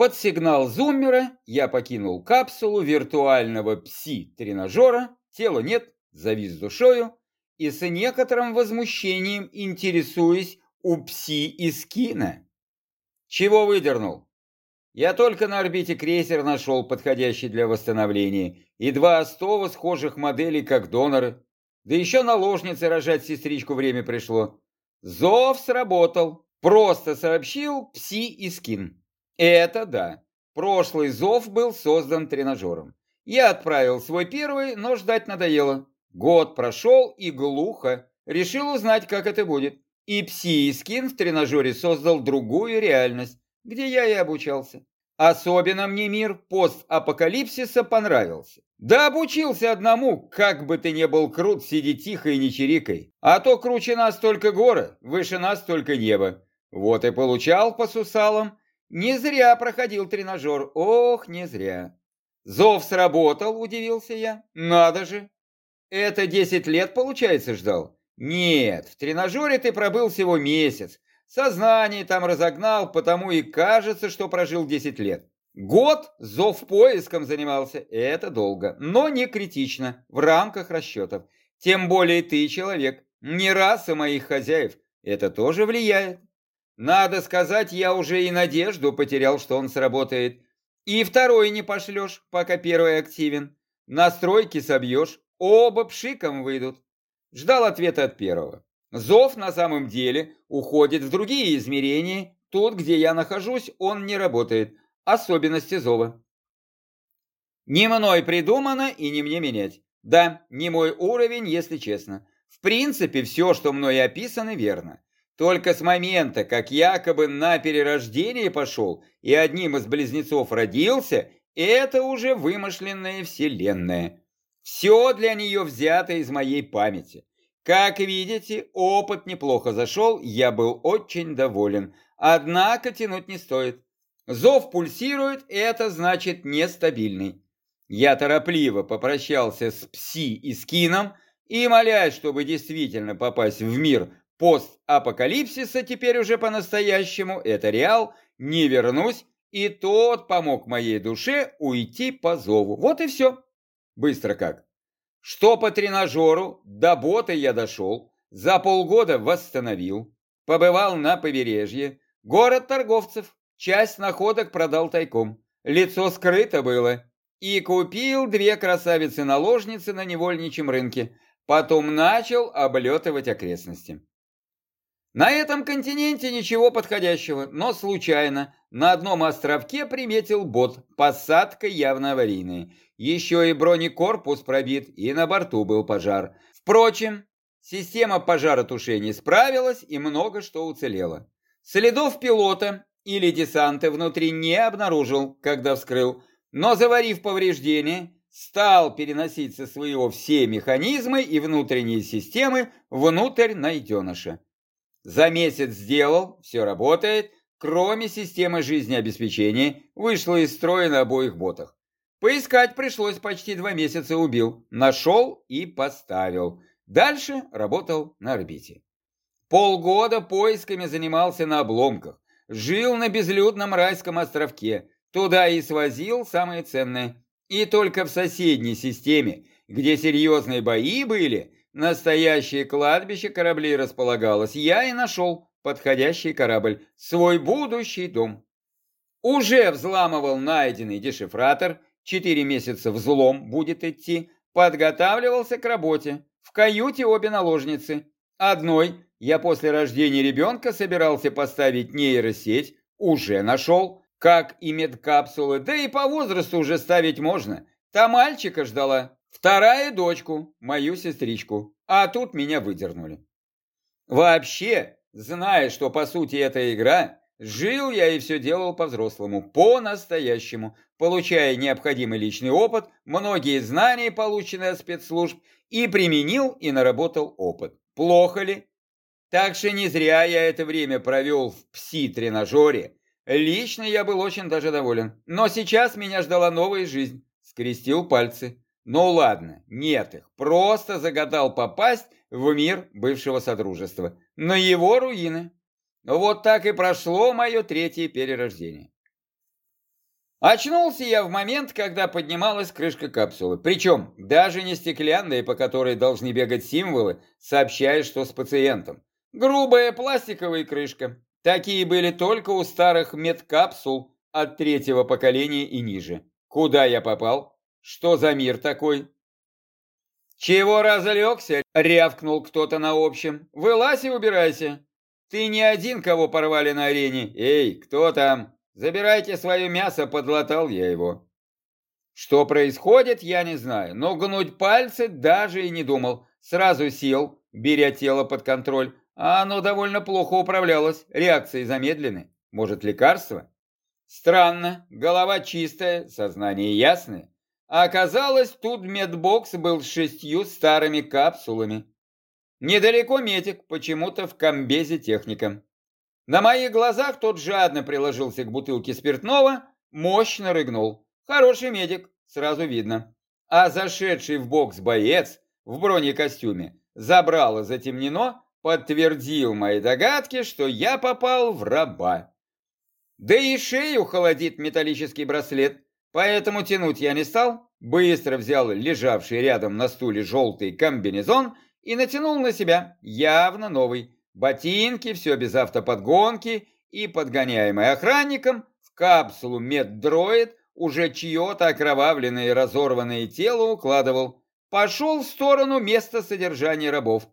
Под сигнал зуммера я покинул капсулу виртуального пси-тренажера, тела нет, завис душою, и с некоторым возмущением интересуюсь у пси из кино. Чего выдернул? Я только на орбите крейсер нашел подходящий для восстановления, и два остова схожих моделей как доноры. Да еще наложнице рожать сестричку время пришло. Зов сработал. Просто сообщил пси и скин. Это да. Прошлый зов был создан тренажером. Я отправил свой первый, но ждать надоело. Год прошел и глухо. Решил узнать, как это будет. И пси и скин в тренажере создал другую реальность, где я и обучался. Особенно мне мир постапокалипсиса понравился. Да обучился одному, как бы ты ни был крут, сиди тихо и не чирикай. А то круче нас только горы, выше нас только небо. Вот и получал по сусалам. Не зря проходил тренажер, ох, не зря. Зов сработал, удивился я. Надо же. Это десять лет, получается, ждал? Нет, в тренажере ты пробыл всего месяц. Сознание там разогнал, потому и кажется, что прожил 10 лет. Год зов поиском занимался, это долго, но не критично, в рамках расчетов. Тем более ты человек, не раса моих хозяев, это тоже влияет. Надо сказать, я уже и надежду потерял, что он сработает. И второй не пошлешь, пока первый активен. Настройки собьешь, оба пшиком выйдут. Ждал ответа от первого. Зов на самом деле уходит в другие измерения. Тут, где я нахожусь, он не работает. Особенности зова. Не мной придумано и не мне менять. Да, не мой уровень, если честно. В принципе, все, что мной описано, верно. Только с момента, как якобы на перерождение пошел и одним из близнецов родился, это уже вымышленная вселенная. Все для нее взято из моей памяти. Как видите, опыт неплохо зашел, я был очень доволен. Однако тянуть не стоит. Зов пульсирует, это значит нестабильный. Я торопливо попрощался с Пси и Скином и, молясь, чтобы действительно попасть в мир постапокалипсиса, теперь уже по-настоящему, это реал, не вернусь, и тот помог моей душе уйти по зову. Вот и все. Быстро как. Что по тренажеру, до бота я дошел, за полгода восстановил, побывал на побережье, город торговцев, часть находок продал тайком, лицо скрыто было, и купил две красавицы-наложницы на невольничьем рынке, потом начал облетывать окрестности. На этом континенте ничего подходящего, но случайно на одном островке приметил бот, посадка явно аварийная. Еще и бронекорпус пробит, и на борту был пожар. Впрочем, система пожаротушения справилась, и много что уцелело. Следов пилота или десанта внутри не обнаружил, когда вскрыл, но заварив повреждения, стал переносить со своего все механизмы и внутренние системы внутрь найденыша. За месяц сделал, все работает, кроме системы жизнеобеспечения, вышло из строя на обоих ботах. Поискать пришлось почти два месяца убил. Нашел и поставил. Дальше работал на орбите. Полгода поисками занимался на обломках. Жил на безлюдном райском островке. Туда и свозил самое ценное. И только в соседней системе, где серьезные бои были, настоящее кладбище кораблей располагалось, я и нашел подходящий корабль, свой будущий дом. Уже взламывал найденный дешифратор Четыре месяца взлом будет идти. Подготавливался к работе. В каюте обе наложницы. Одной я после рождения ребенка собирался поставить нейросеть. Уже нашел. Как и медкапсулы. Да и по возрасту уже ставить можно. Та мальчика ждала. Вторая дочку, мою сестричку. А тут меня выдернули. Вообще, зная, что по сути эта игра, Жил я и все делал по-взрослому, по-настоящему, получая необходимый личный опыт, многие знания, полученные от спецслужб, и применил и наработал опыт. Плохо ли? Так что не зря я это время провел в пси-тренажере. Лично я был очень даже доволен. Но сейчас меня ждала новая жизнь. Скрестил пальцы. Ну ладно, нет их. Просто загадал попасть в мир бывшего Содружества. На его руины. Вот так и прошло мое третье перерождение. Очнулся я в момент, когда поднималась крышка капсулы. Причем даже не стеклянная, по которой должны бегать символы, сообщая, что с пациентом. Грубая пластиковая крышка. Такие были только у старых медкапсул от третьего поколения и ниже. Куда я попал? Что за мир такой? «Чего разлегся?» — рявкнул кто-то на общем. «Вылазь и убирайся. Ты не один, кого порвали на арене. Эй, кто там? Забирайте свое мясо, подлатал я его». Что происходит, я не знаю, но гнуть пальцы даже и не думал. Сразу сел, беря тело под контроль, а оно довольно плохо управлялось, реакции замедлены. Может, лекарство? Странно, голова чистая, сознание ясное. А оказалось, тут медбокс был с шестью старыми капсулами. Недалеко медик, почему-то в комбезе техника. На моих глазах тот жадно приложился к бутылке спиртного, мощно рыгнул. Хороший медик, сразу видно. А зашедший в бокс боец в бронекостюме забрало затемнено, подтвердил мои догадки, что я попал в раба. Да и шею холодит металлический браслет. Поэтому тянуть я не стал, быстро взял лежавший рядом на стуле желтый комбинезон и натянул на себя, явно новый. Ботинки, все без автоподгонки и подгоняемый охранником, в капсулу меддроид уже чье-то окровавленное и разорванное тело укладывал. Пошел в сторону места содержания рабов.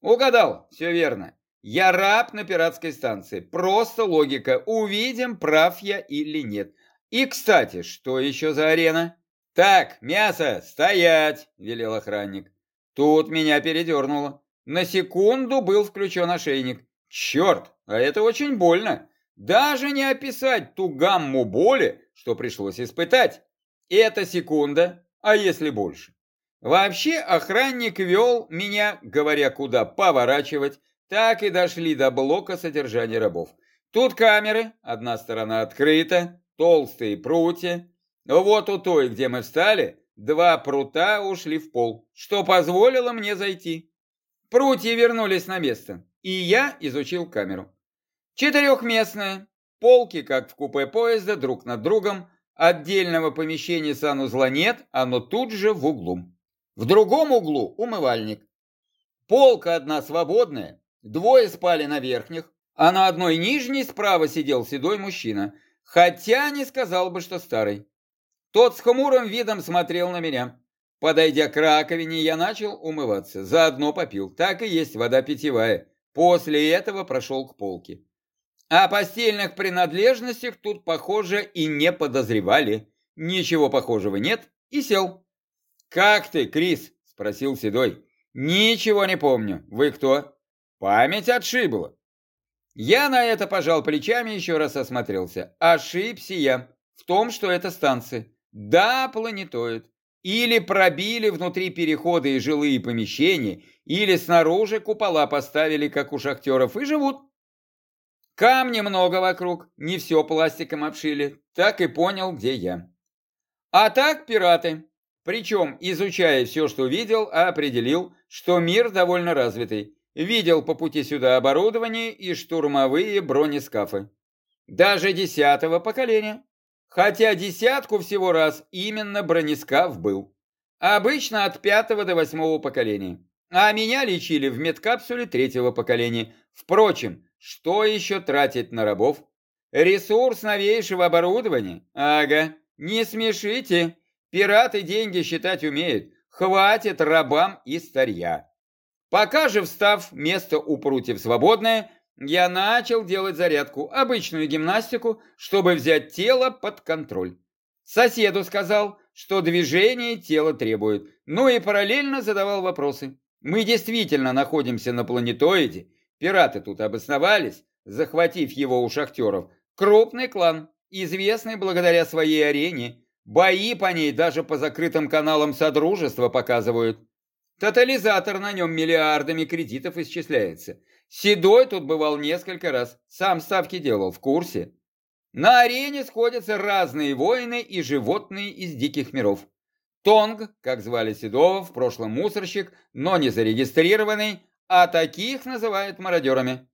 Угадал, все верно. Я раб на пиратской станции. Просто логика. Увидим, прав я или нет. И, кстати, что еще за арена? Так, мясо, стоять, велел охранник. Тут меня передернуло. На секунду был включен ошейник. Черт, а это очень больно. Даже не описать ту гамму боли, что пришлось испытать. Это секунда, а если больше? Вообще охранник вел меня, говоря, куда поворачивать, так и дошли до блока содержания рабов. Тут камеры, одна сторона открыта, толстые прутья. Вот у той, где мы встали, два прута ушли в пол, что позволило мне зайти. Прутья вернулись на место, и я изучил камеру. Четырехместная, полки, как в купе поезда, друг над другом, отдельного помещения санузла нет, оно тут же в углу. В другом углу умывальник. Полка одна свободная, двое спали на верхних, а на одной нижней справа сидел седой мужчина – Хотя не сказал бы, что старый. Тот с хмурым видом смотрел на меня. Подойдя к раковине, я начал умываться. Заодно попил. Так и есть вода питьевая. После этого прошел к полке. О постельных принадлежностях тут, похоже, и не подозревали. Ничего похожего нет. И сел. «Как ты, Крис?» – спросил Седой. «Ничего не помню. Вы кто?» «Память отшибла. Я на это пожал плечами и еще раз осмотрелся. Ошибся я в том, что это станция. Да, планетоид. Или пробили внутри переходы и жилые помещения, или снаружи купола поставили, как у шахтеров, и живут. Камня много вокруг, не все пластиком обшили. Так и понял, где я. А так пираты. Причем, изучая все, что видел, определил, что мир довольно развитый. Видел по пути сюда оборудование и штурмовые бронескафы. Даже десятого поколения. Хотя десятку всего раз именно бронескаф был. Обычно от пятого до восьмого поколения. А меня лечили в медкапсуле третьего поколения. Впрочем, что еще тратить на рабов? Ресурс новейшего оборудования? Ага, не смешите. Пираты деньги считать умеют. Хватит рабам и старья. Пока же, встав, место у прутьев свободное, я начал делать зарядку, обычную гимнастику, чтобы взять тело под контроль. Соседу сказал, что движение тело требует, ну и параллельно задавал вопросы. Мы действительно находимся на планетоиде, пираты тут обосновались, захватив его у шахтеров. Крупный клан, известный благодаря своей арене, бои по ней даже по закрытым каналам Содружества показывают. Тотализатор на нем миллиардами кредитов исчисляется. Седой тут бывал несколько раз, сам ставки делал, в курсе. На арене сходятся разные воины и животные из диких миров. Тонг, как звали Седова, в прошлом мусорщик, но не зарегистрированный, а таких называют мародерами.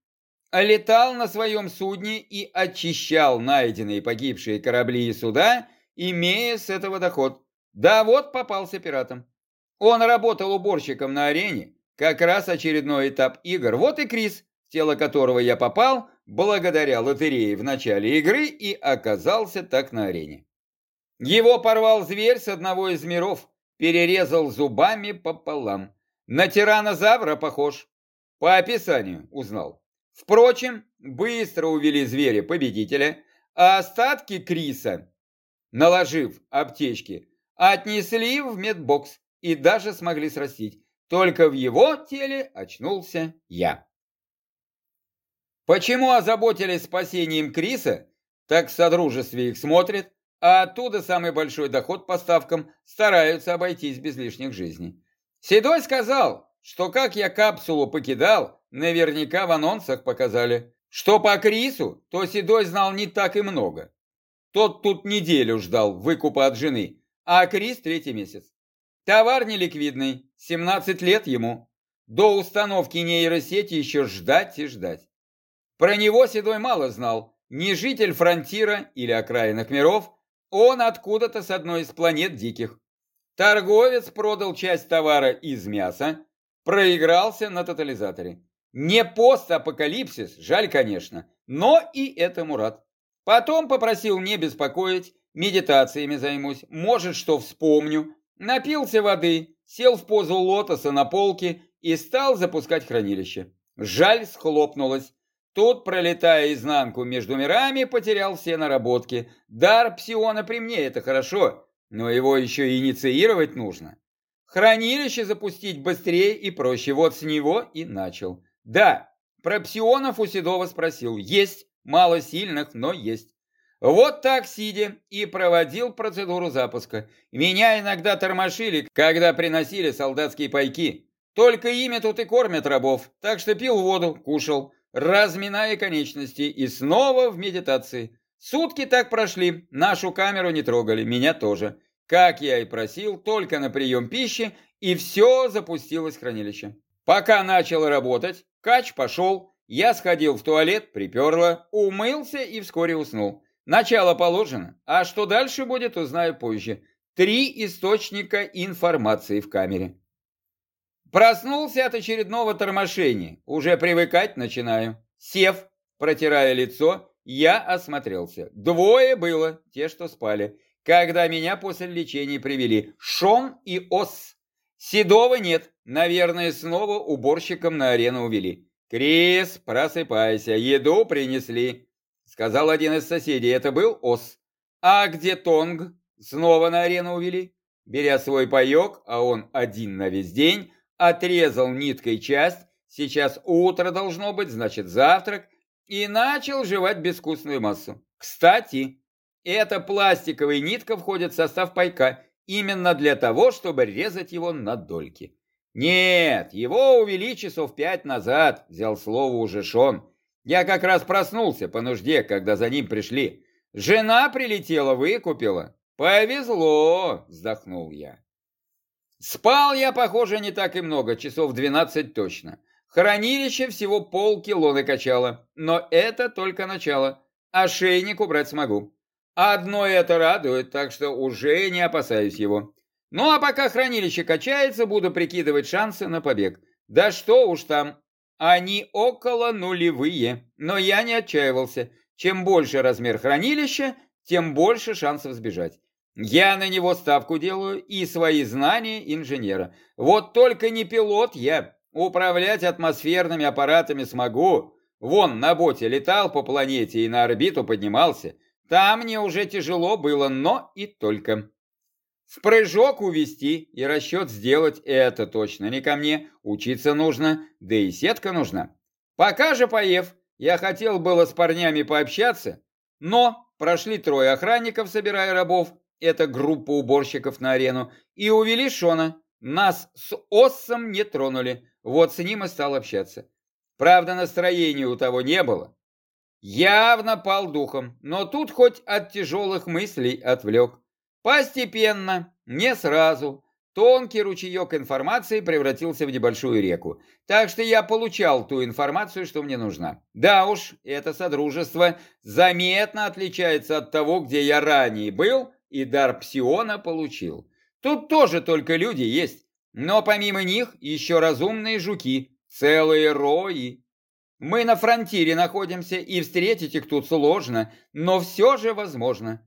Летал на своем судне и очищал найденные погибшие корабли и суда имея с этого доход. Да вот попался пиратом. Он работал уборщиком на арене, как раз очередной этап игр. Вот и Крис, в тело которого я попал, благодаря лотерее в начале игры и оказался так на арене. Его порвал зверь с одного из миров, перерезал зубами пополам. На тиранозавра похож. По описанию узнал. Впрочем, быстро увели зверя победителя, а остатки Криса, наложив аптечки, отнесли в медбокс и даже смогли срастить. Только в его теле очнулся я. Почему озаботились спасением Криса, так в содружестве их смотрят, а оттуда самый большой доход по ставкам стараются обойтись без лишних жизней. Седой сказал, что как я капсулу покидал, наверняка в анонсах показали. Что по Крису, то Седой знал не так и много. Тот тут неделю ждал выкупа от жены, а Крис третий месяц. Товар неликвидный, 17 лет ему. До установки нейросети еще ждать и ждать. Про него Седой мало знал. Не житель фронтира или окраинных миров, он откуда-то с одной из планет диких. Торговец продал часть товара из мяса, проигрался на тотализаторе. Не постапокалипсис, жаль, конечно, но и этому рад. Потом попросил не беспокоить, медитациями займусь, может, что вспомню. Напился воды, сел в позу лотоса на полке и стал запускать хранилище. Жаль, схлопнулось. Тут, пролетая изнанку между мирами, потерял все наработки. Дар псиона при мне, это хорошо, но его еще инициировать нужно. Хранилище запустить быстрее и проще, вот с него и начал. Да, про псионов у Седова спросил. Есть, мало сильных, но есть. Вот так, сидя, и проводил процедуру запуска. Меня иногда тормошили, когда приносили солдатские пайки. Только ими тут и кормят рабов, так что пил воду, кушал разминая конечности, и снова в медитации. Сутки так прошли, нашу камеру не трогали, меня тоже. Как я и просил, только на прием пищи, и все запустилось в хранилище. Пока начал работать, кач пошел, я сходил в туалет, приперло, умылся и вскоре уснул. Начало положено, а что дальше будет, узнаю позже. Три источника информации в камере. Проснулся от очередного тормошения. Уже привыкать начинаю. Сев, протирая лицо, я осмотрелся. Двое было, те, что спали. Когда меня после лечения привели. Шон и Ос. Седова нет. Наверное, снова уборщиком на арену увели. «Крис, просыпайся, еду принесли», — сказал один из соседей. Это был Ос. «А где Тонг?» Снова на арену увели. Беря свой паек, а он один на весь день, отрезал ниткой часть, сейчас утро должно быть, значит завтрак, и начал жевать безвкусную массу. Кстати, эта пластиковая нитка входит в состав пайка именно для того, чтобы резать его на дольки. Нет, его увели часов пять назад, взял слово уже Шон. Я как раз проснулся по нужде, когда за ним пришли. Жена прилетела, выкупила. Повезло, вздохнул я. Спал я, похоже, не так и много, часов 12 точно. Хранилище всего полкило накачало, но это только начало. Ошейник убрать смогу. Одно это радует, так что уже не опасаюсь его. Ну а пока хранилище качается, буду прикидывать шансы на побег. Да что уж там, они около нулевые, но я не отчаивался. Чем больше размер хранилища, тем больше шансов сбежать. Я на него ставку делаю и свои знания инженера. Вот только не пилот я. Управлять атмосферными аппаратами смогу. Вон, на боте летал по планете и на орбиту поднимался. Там мне уже тяжело было, но и только. В прыжок увести и расчет сделать это точно не ко мне. Учиться нужно, да и сетка нужна. Пока же поев, я хотел было с парнями пообщаться, но прошли трое охранников, собирая рабов, это группа уборщиков на арену, и увели Шона. Нас с Оссом не тронули, вот с ним и стал общаться. Правда, настроения у того не было. Явно пал духом, но тут хоть от тяжелых мыслей отвлек. Постепенно, не сразу, тонкий ручеек информации превратился в небольшую реку. Так что я получал ту информацию, что мне нужна. Да уж, это содружество заметно отличается от того, где я ранее был, и дар псиона получил. Тут тоже только люди есть, но помимо них еще разумные жуки, целые рои. Мы на фронтире находимся, и встретить их тут сложно, но все же возможно.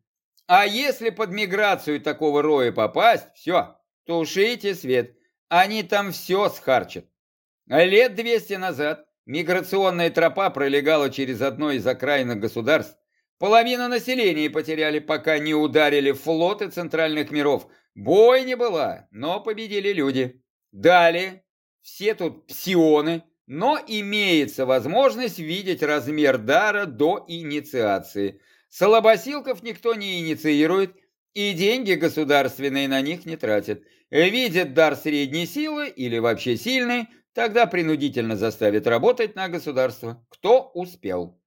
А если под миграцию такого роя попасть, все, тушите свет, они там все схарчат. Лет двести назад миграционная тропа пролегала через одно из окраинных государств. Половину населения потеряли, пока не ударили флоты центральных миров. Бой не была, но победили люди. Далее, все тут псионы, но имеется возможность видеть размер дара до инициации. Слабосилков никто не инициирует, и деньги государственные на них не тратят. Видят дар средней силы или вообще сильный, тогда принудительно заставят работать на государство, кто успел.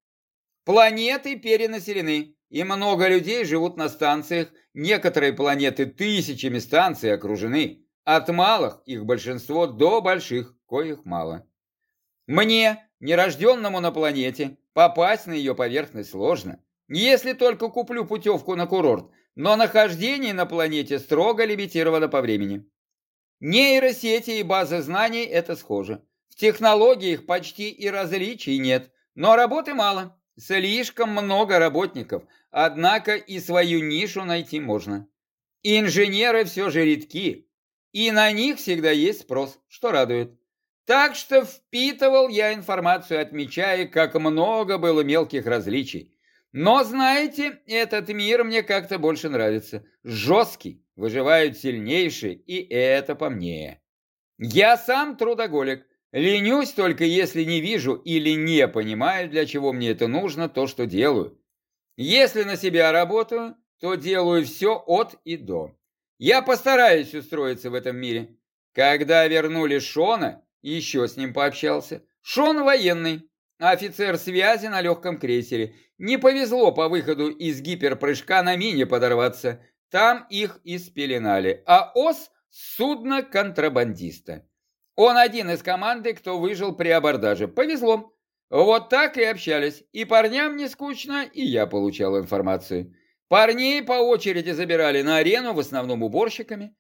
Планеты перенаселены, и много людей живут на станциях, некоторые планеты тысячами станций окружены, от малых их большинство до больших, коих мало. Мне, нерожденному на планете, попасть на ее поверхность сложно, если только куплю путевку на курорт, но нахождение на планете строго лимитировано по времени. Нейросети и базы знаний – это схоже. В технологиях почти и различий нет, но работы мало. Слишком много работников, однако и свою нишу найти можно. Инженеры все же редки, и на них всегда есть спрос, что радует. Так что впитывал я информацию, отмечая, как много было мелких различий. Но, знаете, этот мир мне как-то больше нравится. Жесткий, выживают сильнейшие, и это по мне. Я сам трудоголик. Ленюсь только, если не вижу или не понимаю, для чего мне это нужно, то, что делаю. Если на себя работаю, то делаю все от и до. Я постараюсь устроиться в этом мире. Когда вернули Шона, еще с ним пообщался. Шон военный, офицер связи на легком крейсере. Не повезло по выходу из гиперпрыжка на мине подорваться. Там их и. А ОС – судно контрабандиста. Он один из команды, кто выжил при абордаже. Повезло. Вот так и общались. И парням не скучно, и я получал информацию. Парней по очереди забирали на арену, в основном уборщиками.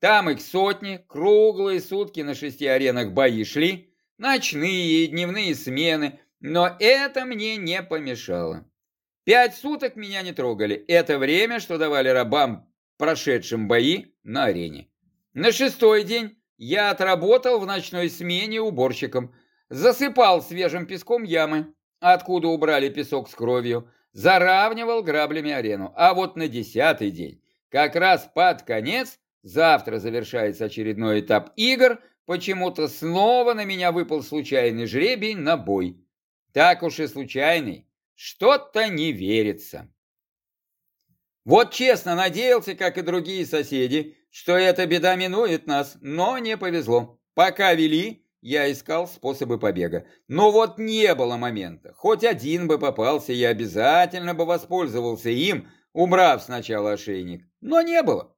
Там их сотни, круглые сутки на шести аренах бои шли, ночные и дневные смены, но это мне не помешало. Пять суток меня не трогали. Это время, что давали рабам, прошедшим бои на арене. На шестой день я отработал в ночной смене уборщиком. Засыпал свежим песком ямы, откуда убрали песок с кровью, заравнивал граблями арену. А вот на десятый день, как раз под конец, Завтра завершается очередной этап игр, почему-то снова на меня выпал случайный жребий на бой. Так уж и случайный, что-то не верится. Вот честно надеялся, как и другие соседи, что эта беда минует нас, но не повезло. Пока вели, я искал способы побега. Но вот не было момента. Хоть один бы попался, я обязательно бы воспользовался им, убрав сначала ошейник. Но не было.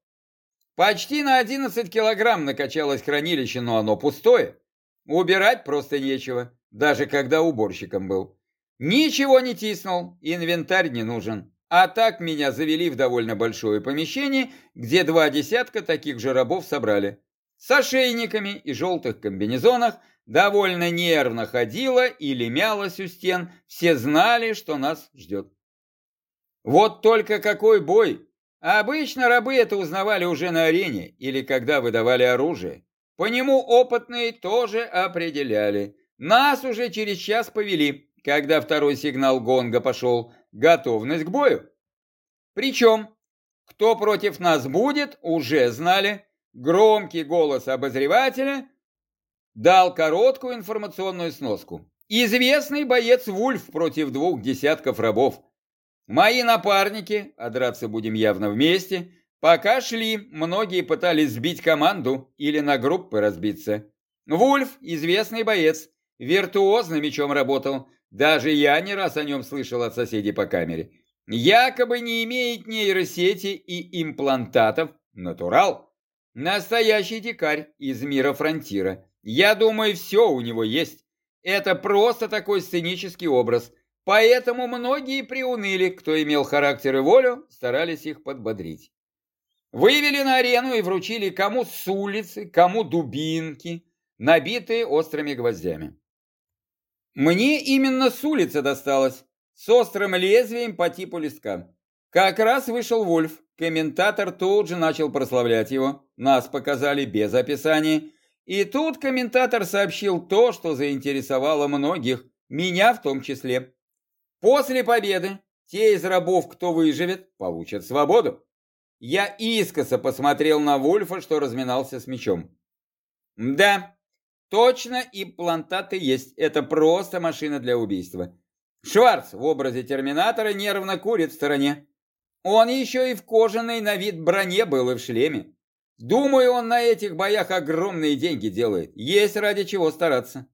Почти на 11 килограмм накачалось хранилище, но оно пустое. Убирать просто нечего, даже когда уборщиком был. Ничего не тиснул, инвентарь не нужен. А так меня завели в довольно большое помещение, где два десятка таких же рабов собрали. С ошейниками и желтых комбинезонах довольно нервно ходила или мялась у стен. Все знали, что нас ждет. Вот только какой бой! Обычно рабы это узнавали уже на арене или когда выдавали оружие. По нему опытные тоже определяли. Нас уже через час повели, когда второй сигнал гонга пошел. Готовность к бою. Причем, кто против нас будет, уже знали. Громкий голос обозревателя дал короткую информационную сноску. Известный боец Вульф против двух десятков рабов. Мои напарники, а драться будем явно вместе, пока шли, многие пытались сбить команду или на группы разбиться. Вульф – известный боец, виртуозно мечом работал, даже я не раз о нем слышал от соседей по камере. Якобы не имеет нейросети и имплантатов, натурал. Настоящий дикарь из мира фронтира. Я думаю, все у него есть. Это просто такой сценический образ – Поэтому многие приуныли, кто имел характер и волю, старались их подбодрить. Вывели на арену и вручили кому с улицы, кому дубинки, набитые острыми гвоздями. Мне именно с улицы досталось, с острым лезвием по типу листка. Как раз вышел Вольф, комментатор тут же начал прославлять его, нас показали без описания, и тут комментатор сообщил то, что заинтересовало многих, меня в том числе. После победы те из рабов, кто выживет, получат свободу. Я искоса посмотрел на Вульфа, что разминался с мечом. Да, точно имплантаты есть. Это просто машина для убийства. Шварц в образе терминатора нервно курит в стороне. Он еще и в кожаной на вид броне был и в шлеме. Думаю, он на этих боях огромные деньги делает. Есть ради чего стараться.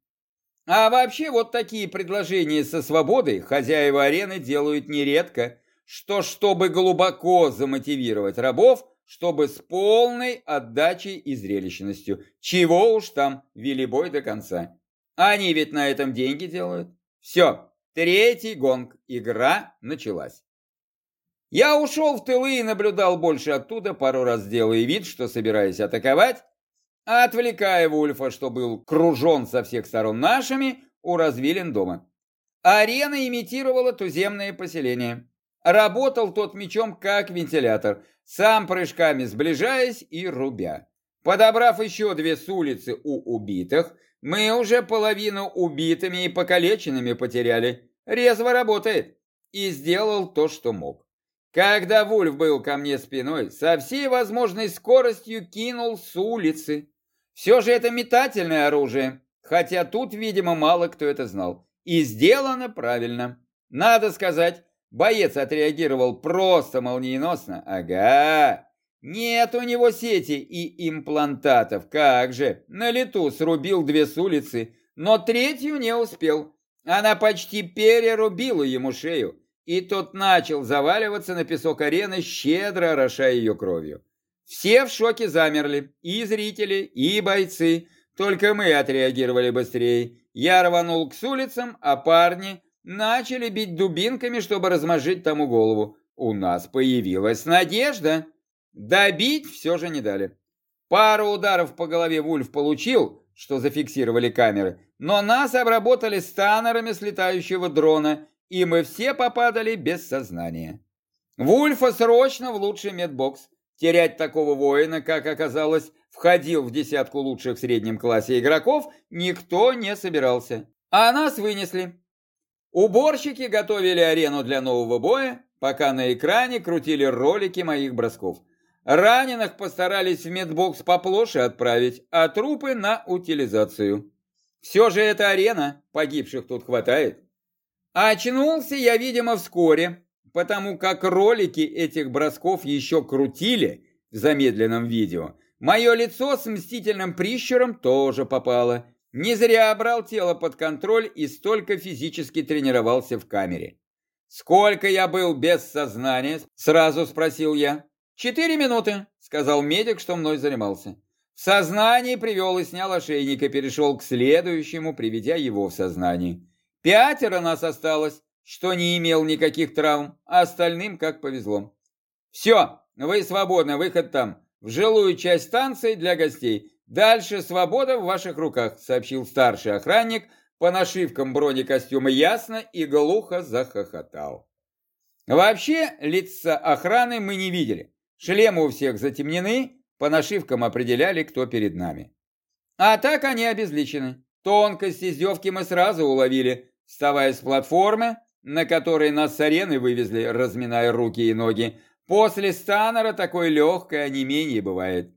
А вообще вот такие предложения со свободой хозяева арены делают нередко, что чтобы глубоко замотивировать рабов, чтобы с полной отдачей и зрелищностью. Чего уж там, вели бой до конца. Они ведь на этом деньги делают. Все, третий гонг, игра началась. Я ушел в тылы и наблюдал больше оттуда, пару раз делая вид, что собираюсь атаковать, отвлекая Вульфа, что был кружен со всех сторон нашими, у развилин дома. Арена имитировала туземное поселение. Работал тот мечом как вентилятор, сам прыжками сближаясь и рубя. Подобрав еще две с улицы у убитых, мы уже половину убитыми и покалеченными потеряли. Резво работает. И сделал то, что мог. Когда Вульф был ко мне спиной, со всей возможной скоростью кинул с улицы. Все же это метательное оружие, хотя тут, видимо, мало кто это знал. И сделано правильно. Надо сказать, боец отреагировал просто молниеносно. Ага, нет у него сети и имплантатов, как же. На лету срубил две с улицы, но третью не успел. Она почти перерубила ему шею и тот начал заваливаться на песок арены, щедро орошая ее кровью. Все в шоке замерли, и зрители, и бойцы, только мы отреагировали быстрее. Я рванул к улицам, а парни начали бить дубинками, чтобы размозжить тому голову. У нас появилась надежда. Добить все же не дали. Пару ударов по голове Вульф получил, что зафиксировали камеры, но нас обработали станерами с летающего дрона и мы все попадали без сознания. Вульфа срочно в лучший медбокс. Терять такого воина, как оказалось, входил в десятку лучших в среднем классе игроков, никто не собирался. А нас вынесли. Уборщики готовили арену для нового боя, пока на экране крутили ролики моих бросков. Раненых постарались в медбокс поплоше отправить, а трупы на утилизацию. Все же это арена, погибших тут хватает. Очнулся я, видимо, вскоре, потому как ролики этих бросков еще крутили в замедленном видео. Мое лицо с мстительным прищуром тоже попало. Не зря брал тело под контроль и столько физически тренировался в камере. «Сколько я был без сознания?» – сразу спросил я. «Четыре минуты», – сказал медик, что мной занимался. В сознании привел и снял ошейник и перешел к следующему, приведя его в сознание. Пятеро нас осталось, что не имел никаких травм, а остальным как повезло. Все, вы свободны, выход там, в жилую часть станции для гостей. Дальше свобода в ваших руках, сообщил старший охранник, по нашивкам бронекостюма ясно и глухо захохотал. Вообще, лица охраны мы не видели. Шлемы у всех затемнены, по нашивкам определяли, кто перед нами. А так они обезличены. Тонкость издевки мы сразу уловили, Вставая с платформы, на которой нас с арены вывезли, разминая руки и ноги, после станера такое легкое онемение бывает.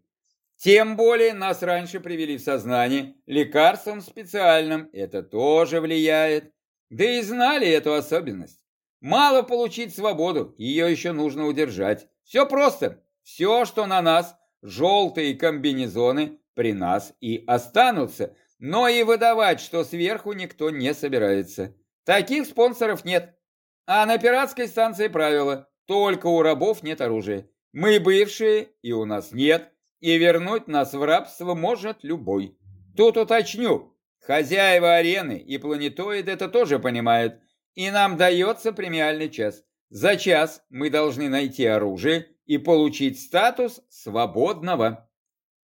Тем более нас раньше привели в сознание лекарством специальным, это тоже влияет. Да и знали эту особенность. Мало получить свободу, ее еще нужно удержать. Все просто. Все, что на нас, желтые комбинезоны, при нас и останутся – но и выдавать, что сверху никто не собирается. Таких спонсоров нет. А на пиратской станции правило, только у рабов нет оружия. Мы бывшие, и у нас нет, и вернуть нас в рабство может любой. Тут уточню, хозяева арены и планетоид это тоже понимают, и нам дается премиальный час. За час мы должны найти оружие и получить статус свободного.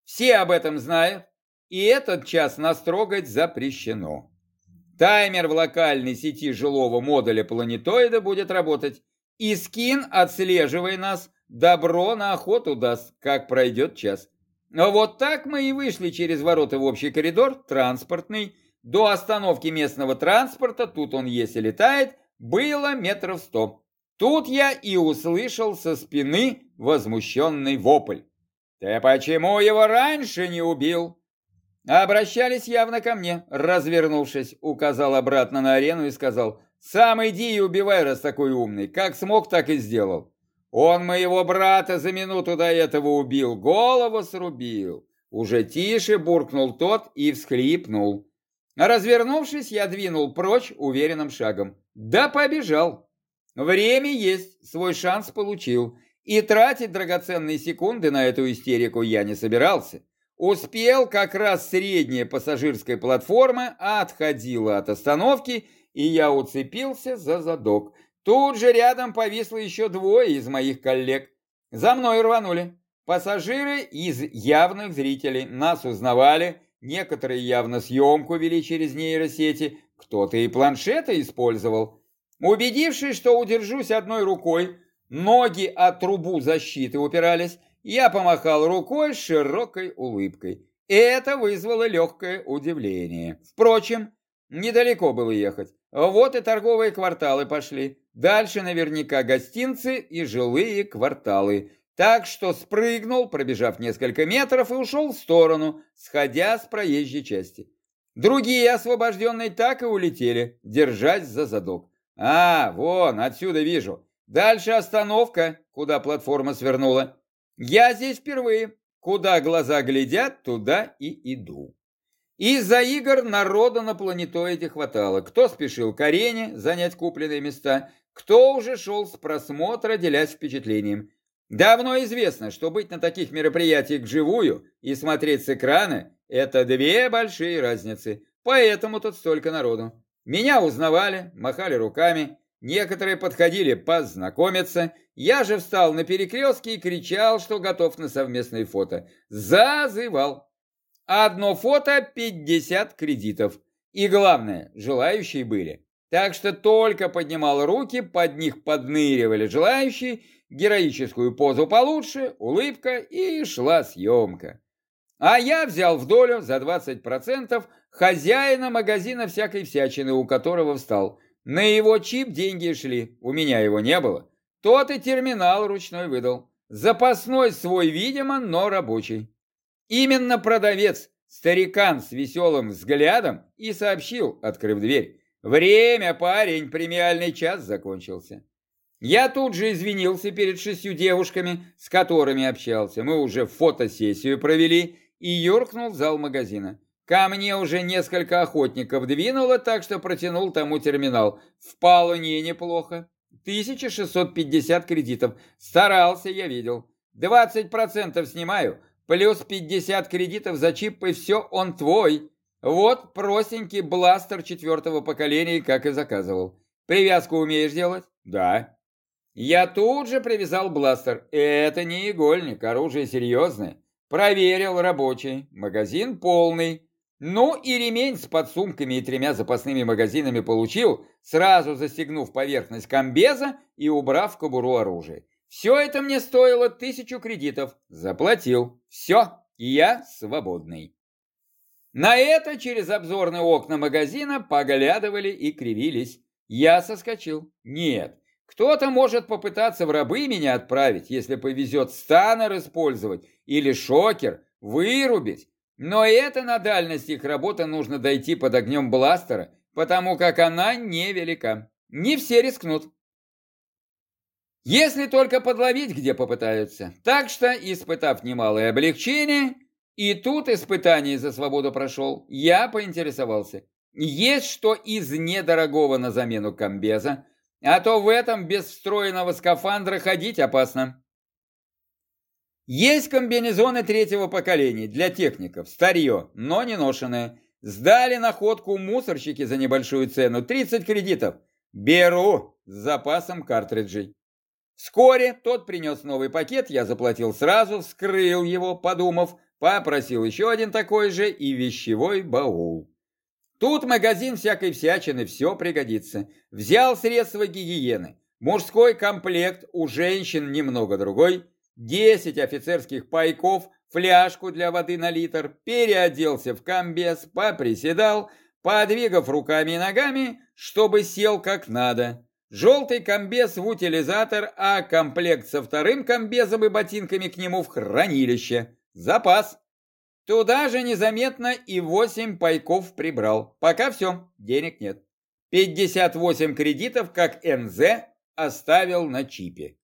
Все об этом знают, и этот час настрогать запрещено. Таймер в локальной сети жилого модуля планетоида будет работать, и скин, отслеживая нас, добро на охоту даст, как пройдет час. Вот так мы и вышли через ворота в общий коридор, транспортный. До остановки местного транспорта, тут он есть и летает, было метров сто. Тут я и услышал со спины возмущенный вопль. «Ты почему его раньше не убил?» Обращались явно ко мне, развернувшись, указал обратно на арену и сказал, «Сам иди и убивай, раз такой умный. Как смог, так и сделал. Он моего брата за минуту до этого убил, голову срубил». Уже тише буркнул тот и всхлипнул. Развернувшись, я двинул прочь уверенным шагом. Да побежал. Время есть, свой шанс получил. И тратить драгоценные секунды на эту истерику я не собирался. Успел, как раз средняя пассажирская платформа отходила от остановки, и я уцепился за задок. Тут же рядом повисло еще двое из моих коллег. За мной рванули. Пассажиры из явных зрителей нас узнавали, некоторые явно съемку вели через нейросети, кто-то и планшеты использовал. Убедившись, что удержусь одной рукой, ноги от трубу защиты упирались, я помахал рукой с широкой улыбкой. Это вызвало легкое удивление. Впрочем, недалеко было ехать. Вот и торговые кварталы пошли. Дальше наверняка гостинцы и жилые кварталы. Так что спрыгнул, пробежав несколько метров, и ушел в сторону, сходя с проезжей части. Другие освобожденные так и улетели, держась за задок. А, вон, отсюда вижу. Дальше остановка, куда платформа свернула. Я здесь впервые. Куда глаза глядят, туда и иду. Из-за игр народа на планетоиде хватало. Кто спешил к арене занять купленные места, кто уже шел с просмотра, делясь впечатлением. Давно известно, что быть на таких мероприятиях вживую и смотреть с экрана – это две большие разницы. Поэтому тут столько народу. Меня узнавали, махали руками, некоторые подходили познакомиться. Я же встал на перекрестке и кричал, что готов на совместное фото. Зазывал. Одно фото – 50 кредитов. И главное, желающие были. Так что только поднимал руки, под них подныривали желающие, героическую позу получше, улыбка и шла съемка. А я взял в долю за 20% хозяина магазина всякой всячины, у которого встал. На его чип деньги шли, у меня его не было. Тот и терминал ручной выдал. Запасной свой, видимо, но рабочий. Именно продавец, старикан с веселым взглядом, и сообщил, открыв дверь. Время, парень, премиальный час закончился. Я тут же извинился перед шестью девушками, с которыми общался. Мы уже фотосессию провели и юркнул в зал магазина. Ко мне уже несколько охотников двинуло, так что протянул тому терминал. Вполне неплохо. 1650 кредитов. Старался, я видел. 20% снимаю, плюс 50 кредитов за чип, и все, он твой. Вот простенький бластер четвертого поколения, как и заказывал. Привязку умеешь делать? Да. Я тут же привязал бластер. Это не игольник, оружие серьезное. Проверил рабочий. Магазин полный. Ну и ремень с подсумками и тремя запасными магазинами получил, сразу застегнув поверхность комбеза и убрав в кобуру оружие. Все это мне стоило тысячу кредитов. Заплатил. Все, я свободный. На это через обзорные окна магазина поглядывали и кривились. Я соскочил. Нет, кто-то может попытаться в рабы меня отправить, если повезет станер использовать или шокер, вырубить. Но это на дальность их работы нужно дойти под огнем бластера, потому как она невелика. Не все рискнут. Если только подловить, где попытаются. Так что, испытав немалое облегчение, и тут испытание за свободу прошел, я поинтересовался. Есть что из недорогого на замену комбеза, а то в этом без встроенного скафандра ходить опасно. Есть комбинезоны третьего поколения для техников, старье, но не ношенное. Сдали находку мусорщики за небольшую цену, 30 кредитов. Беру с запасом картриджей. Вскоре тот принес новый пакет, я заплатил сразу, вскрыл его, подумав, попросил еще один такой же и вещевой баул. Тут магазин всякой всячины, все пригодится. Взял средства гигиены, мужской комплект, у женщин немного другой, 10 офицерских пайков, фляжку для воды на литр, переоделся в комбез, поприседал, подвигав руками и ногами, чтобы сел как надо. Желтый комбез в утилизатор, а комплект со вторым комбезом и ботинками к нему в хранилище. Запас. Туда же незаметно и восемь пайков прибрал. Пока все, денег нет. 58 кредитов, как НЗ, оставил на чипе.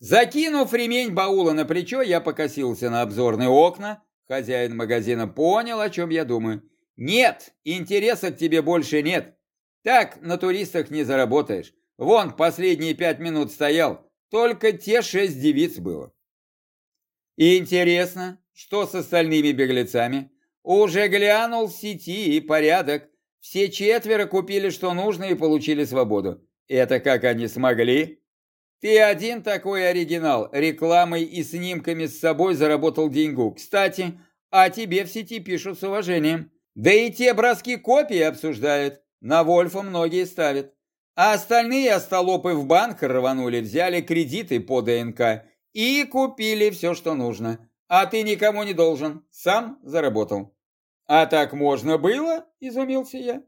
Закинув ремень баула на плечо, я покосился на обзорные окна. Хозяин магазина понял, о чем я думаю. Нет, интереса к тебе больше нет. Так на туристах не заработаешь. Вон, последние пять минут стоял, только те шесть девиц было. И интересно, что с остальными беглецами? Уже глянул в сети и порядок. Все четверо купили, что нужно, и получили свободу. Это как они смогли? Ты один такой оригинал, рекламой и снимками с собой заработал деньгу. Кстати, о тебе в сети пишут с уважением. Да и те броски копии обсуждают. На Вольфа многие ставят. А остальные остолопы в банк рванули, взяли кредиты по ДНК и купили все, что нужно. А ты никому не должен, сам заработал. А так можно было? Изумился я.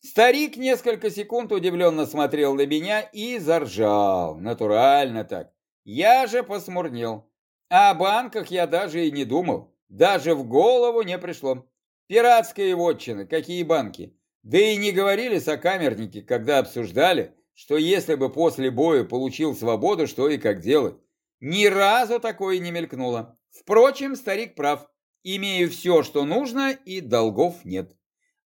Старик несколько секунд удивленно смотрел на меня и заржал. Натурально так. Я же посмурнел. О банках я даже и не думал. Даже в голову не пришло. Пиратская вотчина, какие банки? Да и не говорили сокамерники, когда обсуждали, что если бы после боя получил свободу, что и как делать. Ни разу такое не мелькнуло. Впрочем, старик прав. Имею все, что нужно, и долгов нет.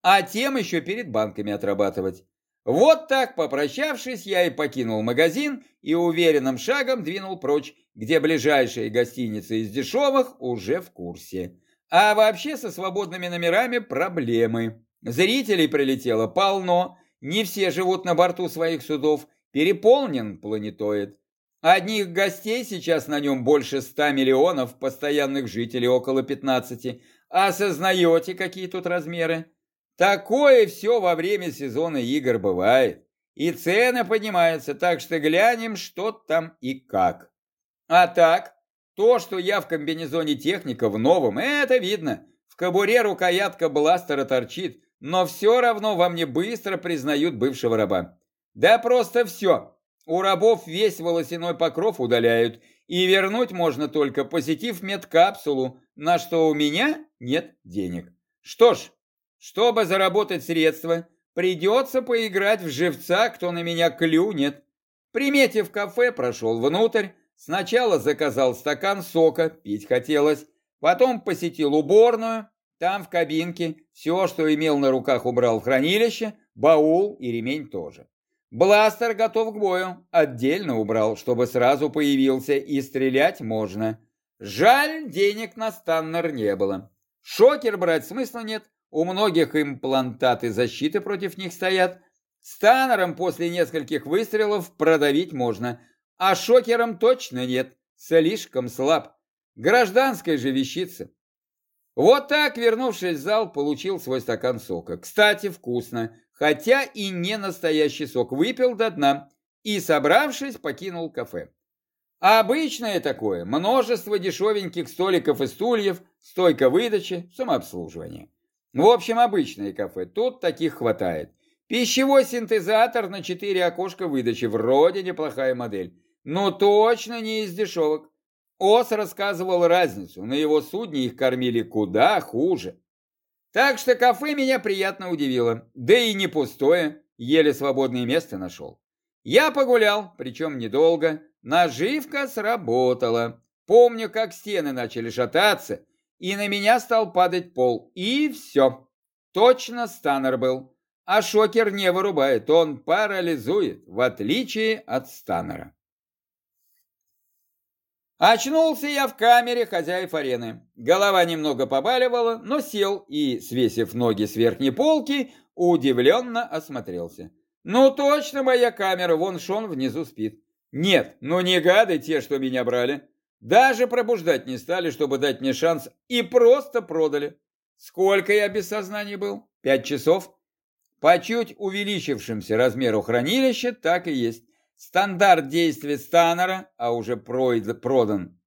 А тем еще перед банками отрабатывать. Вот так, попрощавшись, я и покинул магазин и уверенным шагом двинул прочь, где ближайшие гостиницы из дешевых уже в курсе. А вообще со свободными номерами проблемы. Зрителей прилетело полно, не все живут на борту своих судов, переполнен планетоид. Одних гостей сейчас на нем больше ста миллионов, постоянных жителей около пятнадцати. Осознаете, какие тут размеры? Такое все во время сезона игр бывает. И цены поднимаются, так что глянем, что там и как. А так, то, что я в комбинезоне техника в новом, это видно. В кобуре рукоятка бластера торчит, но все равно во мне быстро признают бывшего раба. Да просто все. У рабов весь волосяной покров удаляют, и вернуть можно только посетив медкапсулу, на что у меня нет денег. Что ж, чтобы заработать средства, придется поиграть в живца, кто на меня клюнет. Приметив кафе, прошел внутрь, сначала заказал стакан сока, пить хотелось, потом посетил уборную, там в кабинке все, что имел на руках, убрал в хранилище, баул и ремень тоже. Бластер готов к бою, отдельно убрал, чтобы сразу появился и стрелять можно. Жаль, денег на станнер не было. Шокер брать смысла нет, у многих имплантаты защиты против них стоят. Станнером после нескольких выстрелов продавить можно, а шокером точно нет, слишком слаб. Гражданская же вещица. Вот так, вернувшись в зал, получил свой стакан сока. Кстати, вкусно, хотя и не настоящий сок. Выпил до дна и, собравшись, покинул кафе. Обычное такое, множество дешевеньких столиков и стульев, стойка выдачи, самообслуживание. В общем, обычное кафе, тут таких хватает. Пищевой синтезатор на 4 окошка выдачи, вроде неплохая модель. Но точно не из дешевок. Ос рассказывал разницу, на его судне их кормили куда хуже. Так что кафе меня приятно удивило, да и не пустое, еле свободное место нашел. Я погулял, причем недолго, наживка сработала. Помню, как стены начали шататься, и на меня стал падать пол, и все. Точно станер был. А шокер не вырубает, он парализует, в отличие от станера. Очнулся я в камере хозяев арены. Голова немного побаливала, но сел и, свесив ноги с верхней полки, удивленно осмотрелся. Ну точно моя камера, вон Шон внизу спит. Нет, ну не гады те, что меня брали. Даже пробуждать не стали, чтобы дать мне шанс, и просто продали. Сколько я без сознания был? Пять часов? По чуть увеличившемуся размеру хранилища так и есть. Стандарт действия Станнера, а уже продан.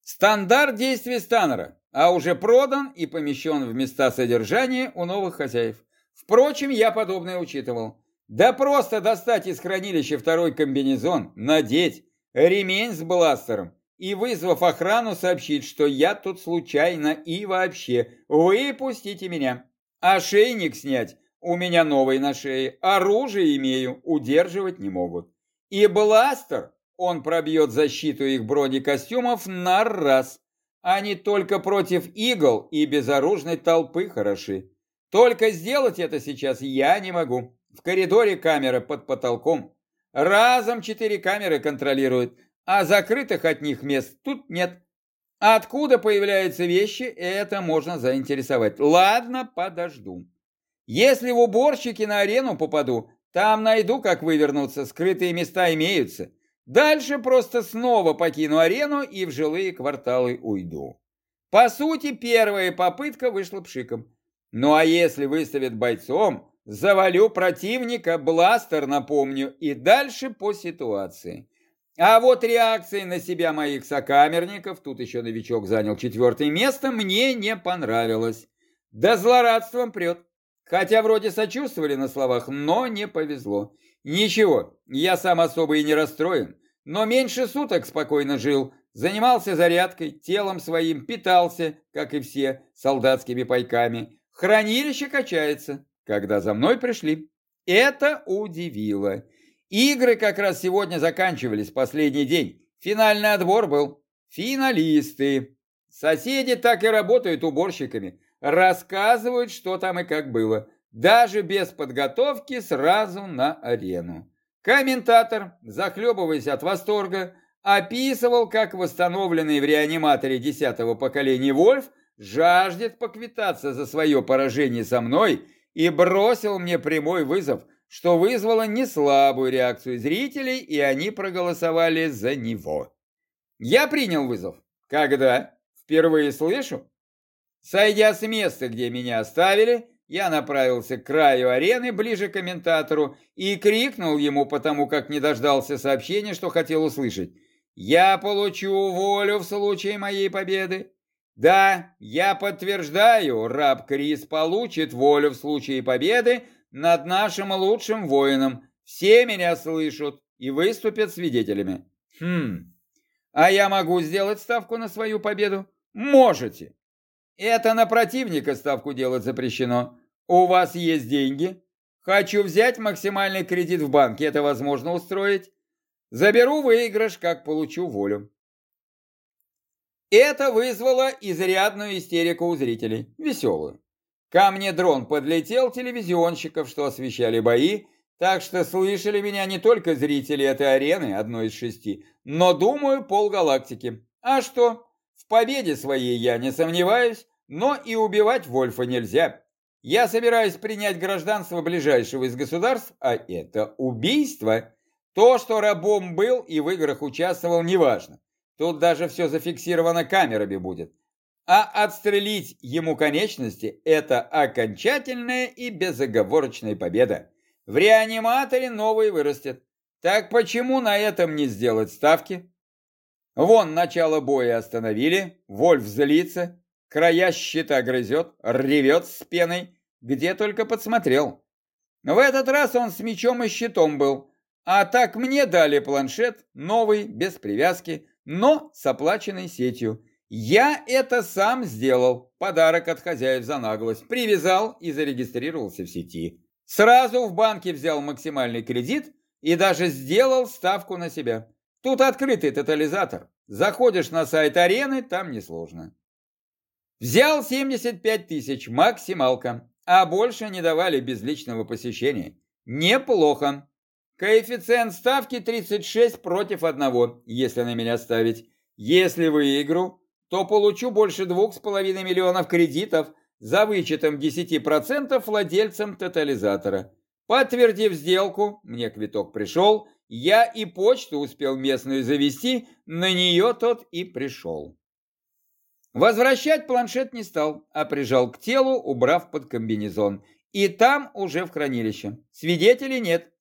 Стандарт действия Станнера, а уже продан и помещен в места содержания у новых хозяев. Впрочем, я подобное учитывал. Да просто достать из хранилища второй комбинезон, надеть, ремень с бластером и, вызвав охрану, сообщить, что я тут случайно и вообще, выпустите меня. Ошейник снять, у меня новый на шее, оружие имею, удерживать не могут. И бластер, он пробьет защиту их бронекостюмов на раз. Они только против игл и безоружной толпы хороши. Только сделать это сейчас я не могу. В коридоре камера под потолком. Разом четыре камеры контролируют, а закрытых от них мест тут нет. Откуда появляются вещи, это можно заинтересовать. Ладно, подожду. Если в уборщики на арену попаду, там найду, как вывернуться, скрытые места имеются. Дальше просто снова покину арену и в жилые кварталы уйду. По сути, первая попытка вышла пшиком. Ну а если выставят бойцом, завалю противника, бластер напомню, и дальше по ситуации. А вот реакции на себя моих сокамерников, тут еще новичок занял четвертое место, мне не понравилось. Да злорадством прет. Хотя вроде сочувствовали на словах, но не повезло. Ничего, я сам особо и не расстроен, но меньше суток спокойно жил, занимался зарядкой, телом своим питался, как и все, солдатскими пайками. Хранилище качается, когда за мной пришли. Это удивило. Игры как раз сегодня заканчивались, последний день. Финальный отбор был. Финалисты. Соседи так и работают уборщиками. Рассказывают, что там и как было. Даже без подготовки сразу на арену. Комментатор, захлебываясь от восторга, описывал, как восстановленный в реаниматоре десятого поколения Вольф жаждет поквитаться за свое поражение со мной и бросил мне прямой вызов, что вызвало неслабую реакцию зрителей, и они проголосовали за него. Я принял вызов. Когда? Впервые слышу? Сойдя с места, где меня оставили, я направился к краю арены, ближе к комментатору, и крикнул ему, потому как не дождался сообщения, что хотел услышать. «Я получу волю в случае моей победы». «Да, я подтверждаю, раб Крис получит волю в случае победы над нашим лучшим воином. Все меня слышат и выступят свидетелями». «Хм, а я могу сделать ставку на свою победу?» «Можете». Это на противника ставку делать запрещено. У вас есть деньги? Хочу взять максимальный кредит в банке. Это возможно устроить? Заберу выигрыш, как получу волю. Это вызвало изрядную истерику у зрителей. Веселую. Ко мне дрон подлетел телевизионщиков, что освещали бои, так что слышали меня не только зрители этой арены, одной из шести, но, думаю, полгалактики. А что? В победе своей я не сомневаюсь, но и убивать Вольфа нельзя. Я собираюсь принять гражданство ближайшего из государств, а это убийство. То, что рабом был и в играх участвовал, неважно. Тут даже все зафиксировано камерами будет. А отстрелить ему конечности – это окончательная и безоговорочная победа. В реаниматоре новый вырастет. Так почему на этом не сделать ставки? Вон, начало боя остановили, Вольф злится, края щита грызет, ревет с пеной, где только подсмотрел. В этот раз он с мечом и щитом был, а так мне дали планшет, новый, без привязки, но с оплаченной сетью. Я это сам сделал, подарок от хозяев за наглость, привязал и зарегистрировался в сети. Сразу в банке взял максимальный кредит и даже сделал ставку на себя. Тут открытый тотализатор. Заходишь на сайт арены, там несложно. Взял 75 тысяч, максималка, а больше не давали без личного посещения. Неплохо. Коэффициент ставки 36 против 1, если на меня ставить. Если выиграю, то получу больше 2,5 миллионов кредитов за вычетом 10% владельцам тотализатора. Подтвердив сделку, мне квиток пришел, Я и почту успел местную завести, на нее тот и пришел. Возвращать планшет не стал, а прижал к телу, убрав под комбинезон. И там уже в хранилище. Свидетелей нет.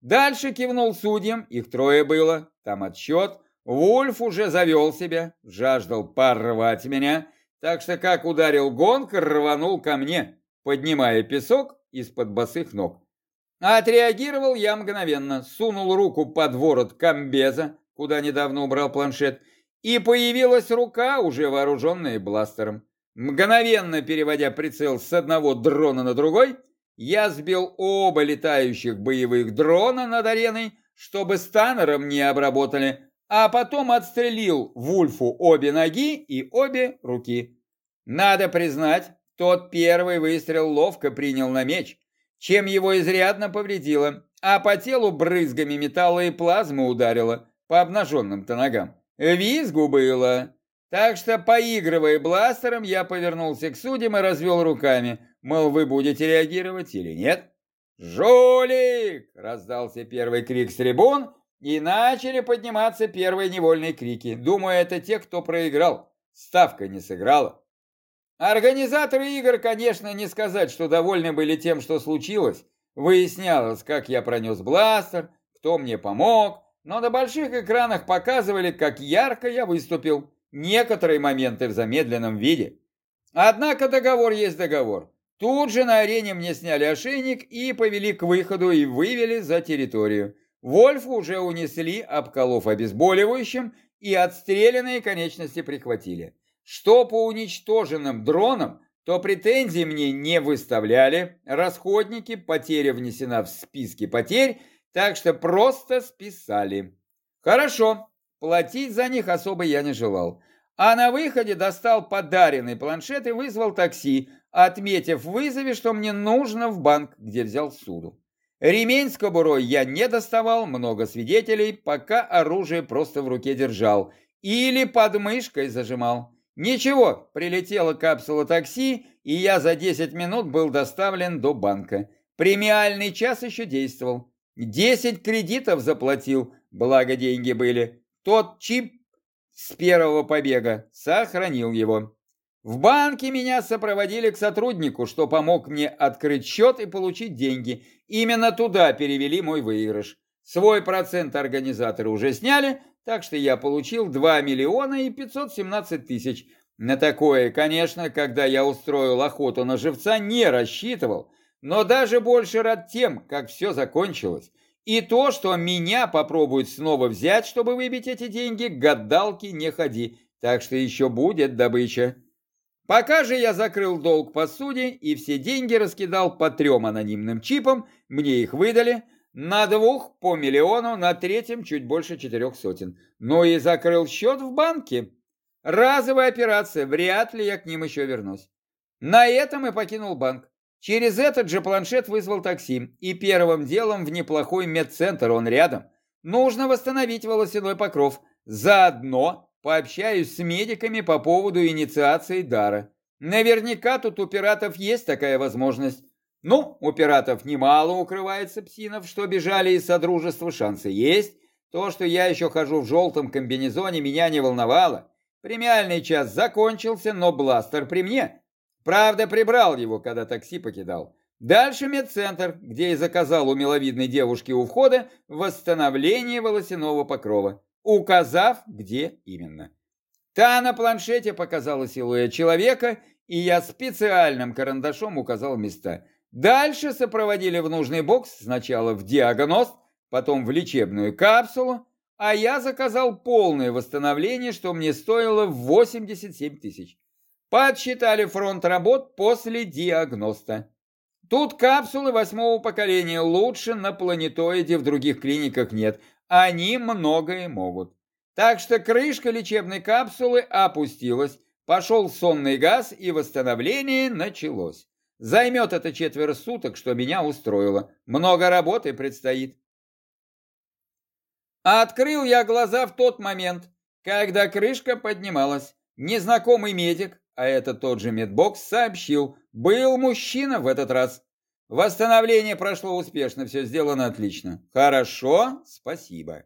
Дальше кивнул судьям, их трое было, там отсчет. Вульф уже завел себя, жаждал порвать меня, так что как ударил гонг, рванул ко мне, поднимая песок из-под босых ног. Отреагировал я мгновенно, сунул руку под ворот комбеза, куда недавно убрал планшет, и появилась рука, уже вооруженная бластером. Мгновенно переводя прицел с одного дрона на другой, я сбил оба летающих боевых дрона над ареной, чтобы станером не обработали, а потом отстрелил Вульфу обе ноги и обе руки. Надо признать, тот первый выстрел ловко принял на меч, чем его изрядно повредило, а по телу брызгами металла и плазмы ударило по обнаженным-то ногам. Визгу было. Так что, поигрывая бластером, я повернулся к судьям и развел руками, мол, вы будете реагировать или нет. «Жулик!» — раздался первый крик с трибун, и начали подниматься первые невольные крики. Думаю, это те, кто проиграл. Ставка не сыграла. Организаторы игр, конечно, не сказать, что довольны были тем, что случилось. Выяснялось, как я пронес бластер, кто мне помог, но на больших экранах показывали, как ярко я выступил. Некоторые моменты в замедленном виде. Однако договор есть договор. Тут же на арене мне сняли ошейник и повели к выходу и вывели за территорию. Вольфа уже унесли, обколов обезболивающим, и отстрелянные конечности прихватили. Что по уничтоженным дронам, то претензий мне не выставляли, расходники, потеря внесена в списки потерь, так что просто списали. Хорошо, платить за них особо я не желал. А на выходе достал подаренный планшет и вызвал такси, отметив в вызове, что мне нужно в банк, где взял суду. Ремень с кобурой я не доставал, много свидетелей, пока оружие просто в руке держал или под мышкой зажимал. Ничего, прилетела капсула такси, и я за 10 минут был доставлен до банка. Премиальный час еще действовал. 10 кредитов заплатил, благо деньги были. Тот чип с первого побега сохранил его. В банке меня сопроводили к сотруднику, что помог мне открыть счет и получить деньги. Именно туда перевели мой выигрыш. Свой процент организаторы уже сняли, так что я получил 2 миллиона и 517 тысяч. На такое, конечно, когда я устроил охоту на живца, не рассчитывал, но даже больше рад тем, как все закончилось. И то, что меня попробуют снова взять, чтобы выбить эти деньги, гадалки не ходи, так что еще будет добыча. Пока же я закрыл долг по суде и все деньги раскидал по трем анонимным чипам, мне их выдали, на двух по миллиону, на третьем чуть больше четырех сотен. Ну и закрыл счет в банке. Разовая операция, вряд ли я к ним еще вернусь. На этом и покинул банк. Через этот же планшет вызвал такси, и первым делом в неплохой медцентр, он рядом. Нужно восстановить волосяной покров. Заодно Пообщаюсь с медиками по поводу инициации дара. Наверняка тут у пиратов есть такая возможность. Ну, у пиратов немало укрывается псинов, что бежали из Содружества, шансы есть. То, что я еще хожу в желтом комбинезоне, меня не волновало. Премиальный час закончился, но бластер при мне. Правда, прибрал его, когда такси покидал. Дальше медцентр, где и заказал у миловидной девушки у входа восстановление волосяного покрова указав, где именно. Та на планшете показала силуэт человека, и я специальным карандашом указал места. Дальше сопроводили в нужный бокс, сначала в диагност, потом в лечебную капсулу, а я заказал полное восстановление, что мне стоило 87 тысяч. Подсчитали фронт работ после диагноста. Тут капсулы восьмого поколения лучше на планетоиде в других клиниках нет, они многое могут. Так что крышка лечебной капсулы опустилась, пошел сонный газ и восстановление началось. Займет это четверо суток, что меня устроило. Много работы предстоит. Открыл я глаза в тот момент, когда крышка поднималась. Незнакомый медик, а это тот же медбокс, сообщил, был мужчина в этот раз. Восстановление прошло успешно, все сделано отлично. Хорошо, спасибо.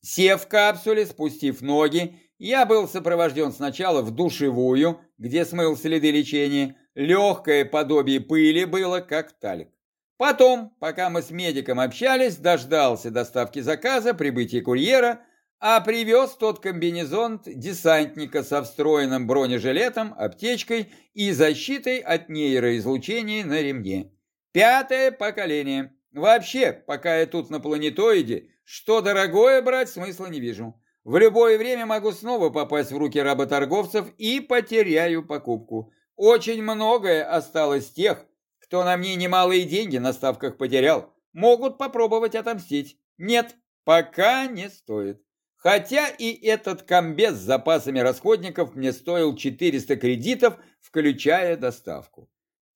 Сев в капсуле, спустив ноги, я был сопровожден сначала в душевую, где смыл следы лечения. Легкое подобие пыли было, как талик. Потом, пока мы с медиком общались, дождался доставки заказа, прибытия курьера, а привез тот комбинезон десантника со встроенным бронежилетом, аптечкой и защитой от нейроизлучения на ремне. Пятое поколение. Вообще, пока я тут на планетоиде, что дорогое брать смысла не вижу. В любое время могу снова попасть в руки работорговцев и потеряю покупку. Очень многое осталось тех, кто на мне немалые деньги на ставках потерял. Могут попробовать отомстить. Нет, пока не стоит. Хотя и этот комбез с запасами расходников мне стоил 400 кредитов, включая доставку.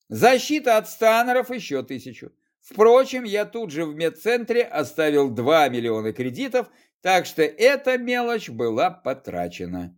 Защита от станеров еще тысячу. Впрочем, я тут же в медцентре оставил 2 миллиона кредитов, так что эта мелочь была потрачена.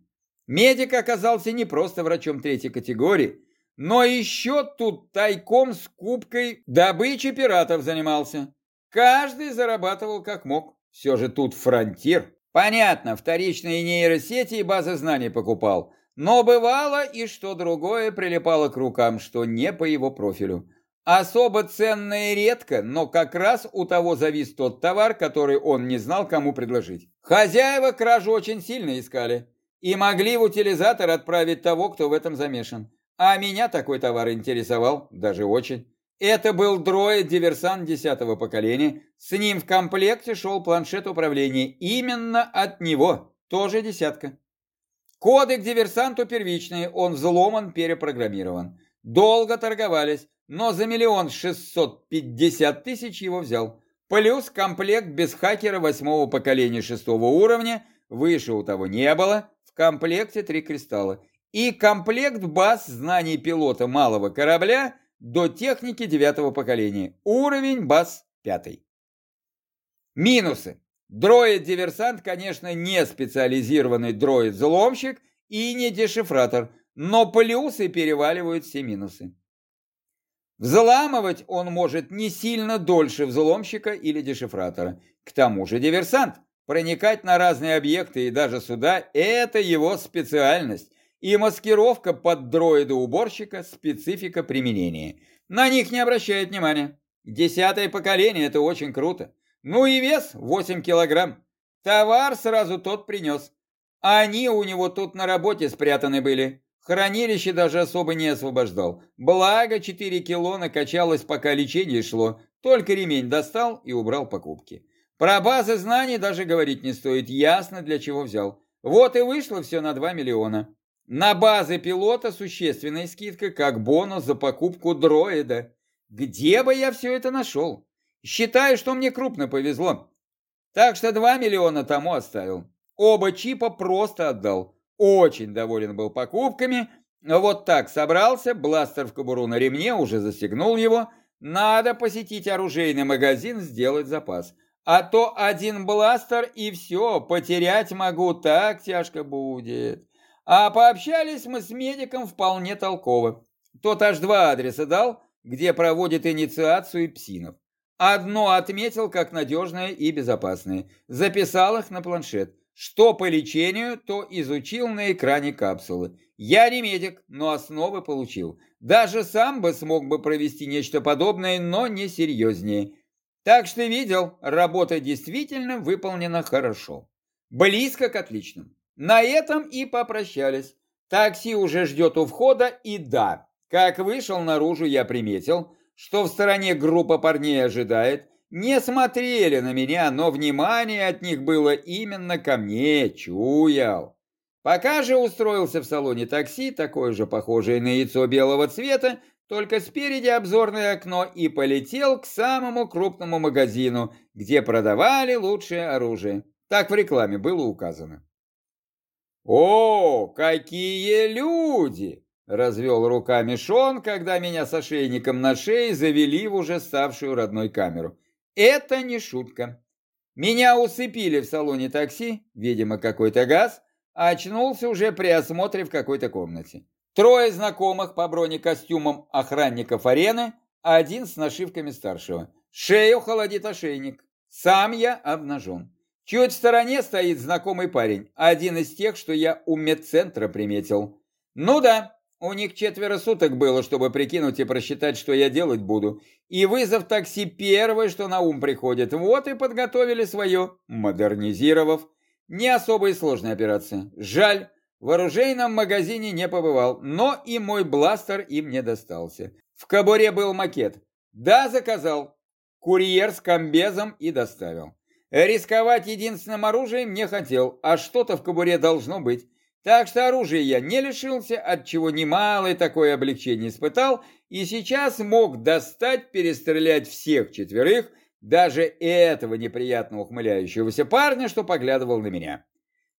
Медик оказался не просто врачом третьей категории, но еще тут тайком с кубкой добычи пиратов занимался. Каждый зарабатывал как мог. Все же тут фронтир. Понятно, вторичные нейросети и базы знаний покупал. Но бывало и что другое прилипало к рукам, что не по его профилю. Особо ценное редко, но как раз у того завис тот товар, который он не знал, кому предложить. Хозяева кражу очень сильно искали и могли в утилизатор отправить того, кто в этом замешан. А меня такой товар интересовал, даже очень. Это был дроид-диверсант десятого поколения. С ним в комплекте шел планшет управления. Именно от него, тоже десятка. Коды к диверсанту первичные, он взломан, перепрограммирован. Долго торговались, но за миллион шестьсот пятьдесят тысяч его взял. Плюс комплект без хакера восьмого поколения шестого уровня, выше у того не было, в комплекте три кристалла. И комплект баз знаний пилота малого корабля до техники девятого поколения. Уровень баз пятый. Минусы. Дроид-диверсант, конечно, не специализированный дроид-взломщик и не дешифратор, но плюсы переваливают все минусы. Взламывать он может не сильно дольше взломщика или дешифратора. К тому же диверсант. Проникать на разные объекты и даже сюда – это его специальность. И маскировка под дроида-уборщика – специфика применения. На них не обращают внимания. Десятое поколение – это очень круто. Ну и вес – 8 килограмм. Товар сразу тот принес. Они у него тут на работе спрятаны были. Хранилище даже особо не освобождал. Благо, 4 кило накачалось, пока лечение шло. Только ремень достал и убрал покупки. Про базы знаний даже говорить не стоит. Ясно, для чего взял. Вот и вышло все на 2 миллиона. На базы пилота существенная скидка, как бонус за покупку дроида. Где бы я все это нашел? Считаю, что мне крупно повезло. Так что 2 миллиона тому оставил. Оба чипа просто отдал. Очень доволен был покупками. Вот так собрался, бластер в кобуру на ремне, уже застегнул его. Надо посетить оружейный магазин, сделать запас. А то один бластер и все, потерять могу, так тяжко будет. А пообщались мы с медиком вполне толково. Тот аж два адреса дал, где проводит инициацию псинов. Одно отметил как надежное и безопасное. Записал их на планшет. Что по лечению, то изучил на экране капсулы. Я не медик, но основы получил. Даже сам бы смог бы провести нечто подобное, но не серьезнее. Так что видел, работа действительно выполнена хорошо. Близко к отличным. На этом и попрощались. Такси уже ждет у входа, и да, как вышел наружу, я приметил, что в стороне группа парней ожидает, не смотрели на меня, но внимание от них было именно ко мне, чуял. Пока же устроился в салоне такси, такое же похожее на яйцо белого цвета, только спереди обзорное окно и полетел к самому крупному магазину, где продавали лучшее оружие. Так в рекламе было указано. «О, какие люди!» — развел руками Шон, когда меня с ошейником на шее завели в уже ставшую родной камеру. Это не шутка. Меня усыпили в салоне такси, видимо, какой-то газ, а очнулся уже при осмотре в какой-то комнате. Трое знакомых по бронекостюмам охранников арены один с нашивками старшего. Шею холодит ошейник. Сам я обнажен. Чуть в стороне стоит знакомый парень, один из тех, что я у медцентра приметил. Ну да, у них четверо суток было, чтобы прикинуть и просчитать, что я делать буду. И вызов такси первое, что на ум приходит. Вот и подготовили свое, модернизировав. Не особо и сложная операция. Жаль, в оружейном магазине не побывал, но и мой бластер им не достался. В кобуре был макет. Да, заказал. Курьер с комбезом и доставил. Рисковать единственным оружием не хотел, а что-то в кобуре должно быть. Так что оружия я не лишился, от чего немалое такое облегчение испытал, и сейчас мог достать, перестрелять всех четверых, даже этого неприятно ухмыляющегося парня, что поглядывал на меня.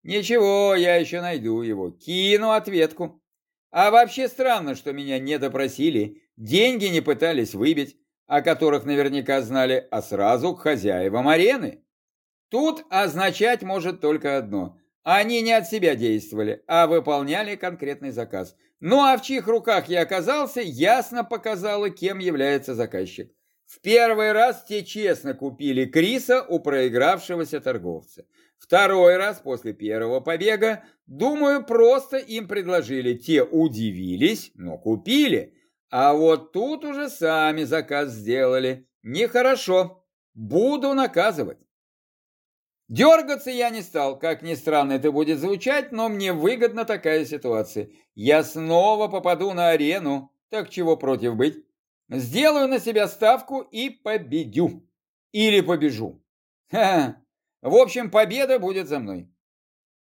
Ничего, я еще найду его, кину ответку. А вообще странно, что меня не допросили, деньги не пытались выбить, о которых наверняка знали, а сразу к хозяевам арены. Тут означать может только одно – они не от себя действовали, а выполняли конкретный заказ. Ну а в чьих руках я оказался, ясно показало, кем является заказчик. В первый раз те честно купили Криса у проигравшегося торговца. Второй раз после первого побега, думаю, просто им предложили. Те удивились, но купили. А вот тут уже сами заказ сделали. Нехорошо. Буду наказывать. Дергаться я не стал, как ни странно это будет звучать, но мне выгодна такая ситуация. Я снова попаду на арену, так чего против быть? Сделаю на себя ставку и победю. Или побежу. Ха, -ха. В общем, победа будет за мной.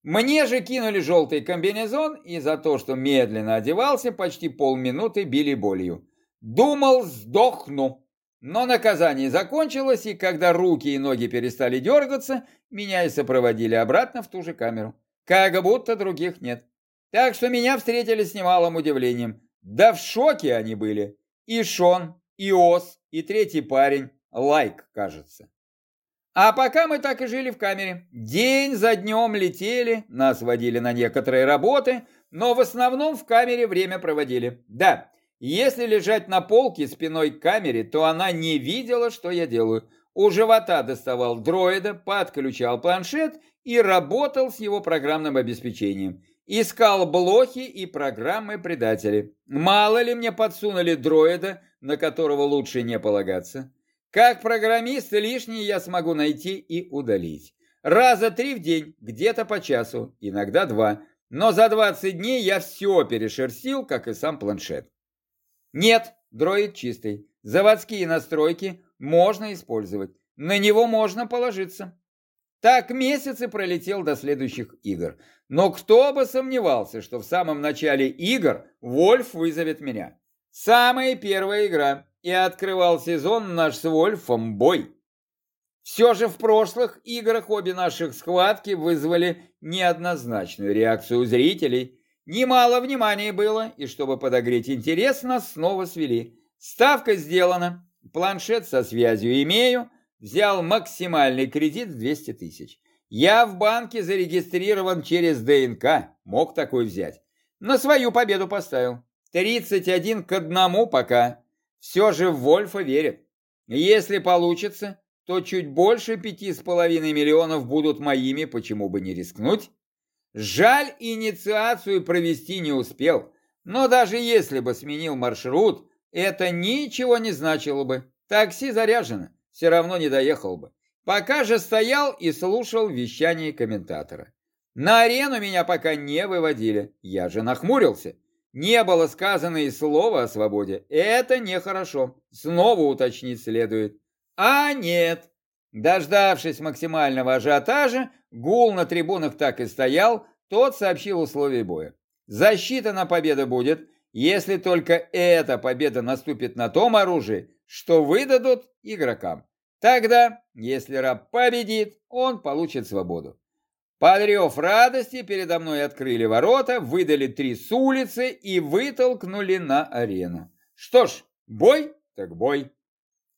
Мне же кинули желтый комбинезон, и за то, что медленно одевался, почти полминуты били болью. Думал, сдохну. Но наказание закончилось, и когда руки и ноги перестали дергаться, меня и сопроводили обратно в ту же камеру. Как будто других нет. Так что меня встретили с немалым удивлением. Да в шоке они были. И Шон, и Ос, и третий парень, Лайк, кажется. А пока мы так и жили в камере. День за днем летели, нас водили на некоторые работы, но в основном в камере время проводили. Да, если лежать на полке спиной к камере, то она не видела, что я делаю. У живота доставал дроида, подключал планшет и работал с его программным обеспечением. Искал блохи и программы предатели. Мало ли мне подсунули дроида, на которого лучше не полагаться. Как программист лишнее я смогу найти и удалить. Раза три в день, где-то по часу, иногда два. Но за 20 дней я все перешерстил, как и сам планшет. Нет, дроид чистый. Заводские настройки можно использовать. На него можно положиться. Так месяц и пролетел до следующих игр. Но кто бы сомневался, что в самом начале игр Вольф вызовет меня. Самая первая игра. И открывал сезон наш с Вольфом бой. Все же в прошлых играх обе наших схватки вызвали неоднозначную реакцию зрителей. Немало внимания было, и чтобы подогреть интерес, нас снова свели. Ставка сделана, планшет со связью имею, взял максимальный кредит в 200 тысяч. Я в банке зарегистрирован через ДНК, мог такой взять. На свою победу поставил. 31 к одному пока. Все же в Вольфа верят. Если получится, то чуть больше пяти с половиной миллионов будут моими, почему бы не рискнуть? Жаль, инициацию провести не успел, но даже если бы сменил маршрут, это ничего не значило бы. Такси заряжено, все равно не доехал бы. Пока же стоял и слушал вещание комментатора. На арену меня пока не выводили, я же нахмурился. Не было сказано и слова о свободе. Это нехорошо. Снова уточнить следует. А нет, Дождавшись максимального ажиотажа, гул на трибунах так и стоял, тот сообщил условия боя. Засчитана победа будет, если только эта победа наступит на том оружии, что выдадут игрокам. Тогда, если раб победит, он получит свободу. Под радости передо мной открыли ворота, выдали три с улицы и вытолкнули на арену. Что ж, бой так бой.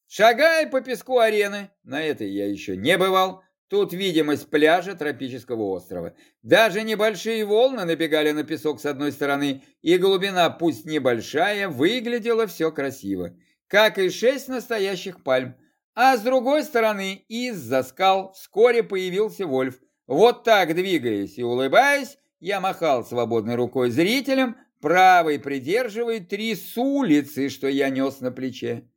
Шагая по песку арены, на этой я еще не бывал, тут видимость пляжа тропического острова. Даже небольшие волны набегали на песок с одной стороны, и глубина, пусть небольшая, выглядела все красиво. как и шесть настоящих пальм. А с другой стороны, из-за скал вскоре появился Вольф. Вот так, двигаясь и улыбаясь, я махал свободной рукой зрителям, правой придерживая три с улицы, что я нес на плече.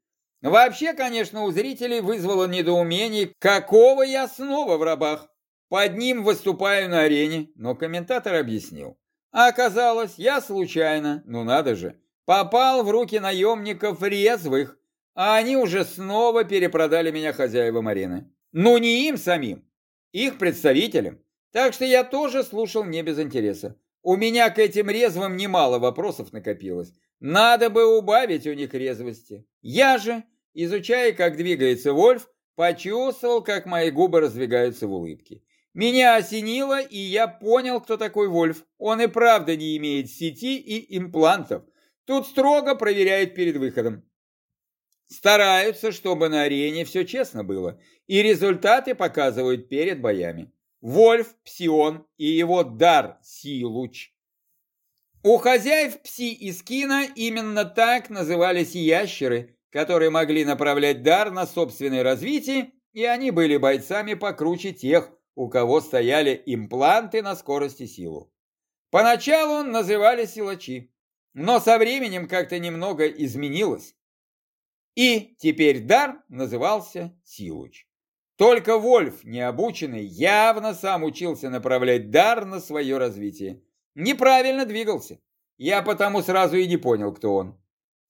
Вообще, конечно, у зрителей вызвало недоумение, какого я снова в рабах. Под ним выступаю на арене, но комментатор объяснил. А оказалось, я случайно, ну надо же, попал в руки наемников резвых, а они уже снова перепродали меня хозяевам арены. Ну не им самим, их представителям. Так что я тоже слушал не без интереса. У меня к этим резвым немало вопросов накопилось. Надо бы убавить у них резвости. Я же, изучая, как двигается Вольф, почувствовал, как мои губы раздвигаются в улыбке. Меня осенило, и я понял, кто такой Вольф. Он и правда не имеет сети и имплантов. Тут строго проверяют перед выходом. Стараются, чтобы на арене все честно было, и результаты показывают перед боями. Вольф, Псион и его дар Силуч. У хозяев Пси и Скина именно так назывались ящеры, которые могли направлять дар на собственное развитие, и они были бойцами покруче тех, у кого стояли импланты на скорость и силу. Поначалу называли силачи, но со временем как-то немного изменилось. И теперь дар назывался Силуч. Только Вольф, необученный, явно сам учился направлять дар на свое развитие. Неправильно двигался. Я потому сразу и не понял, кто он.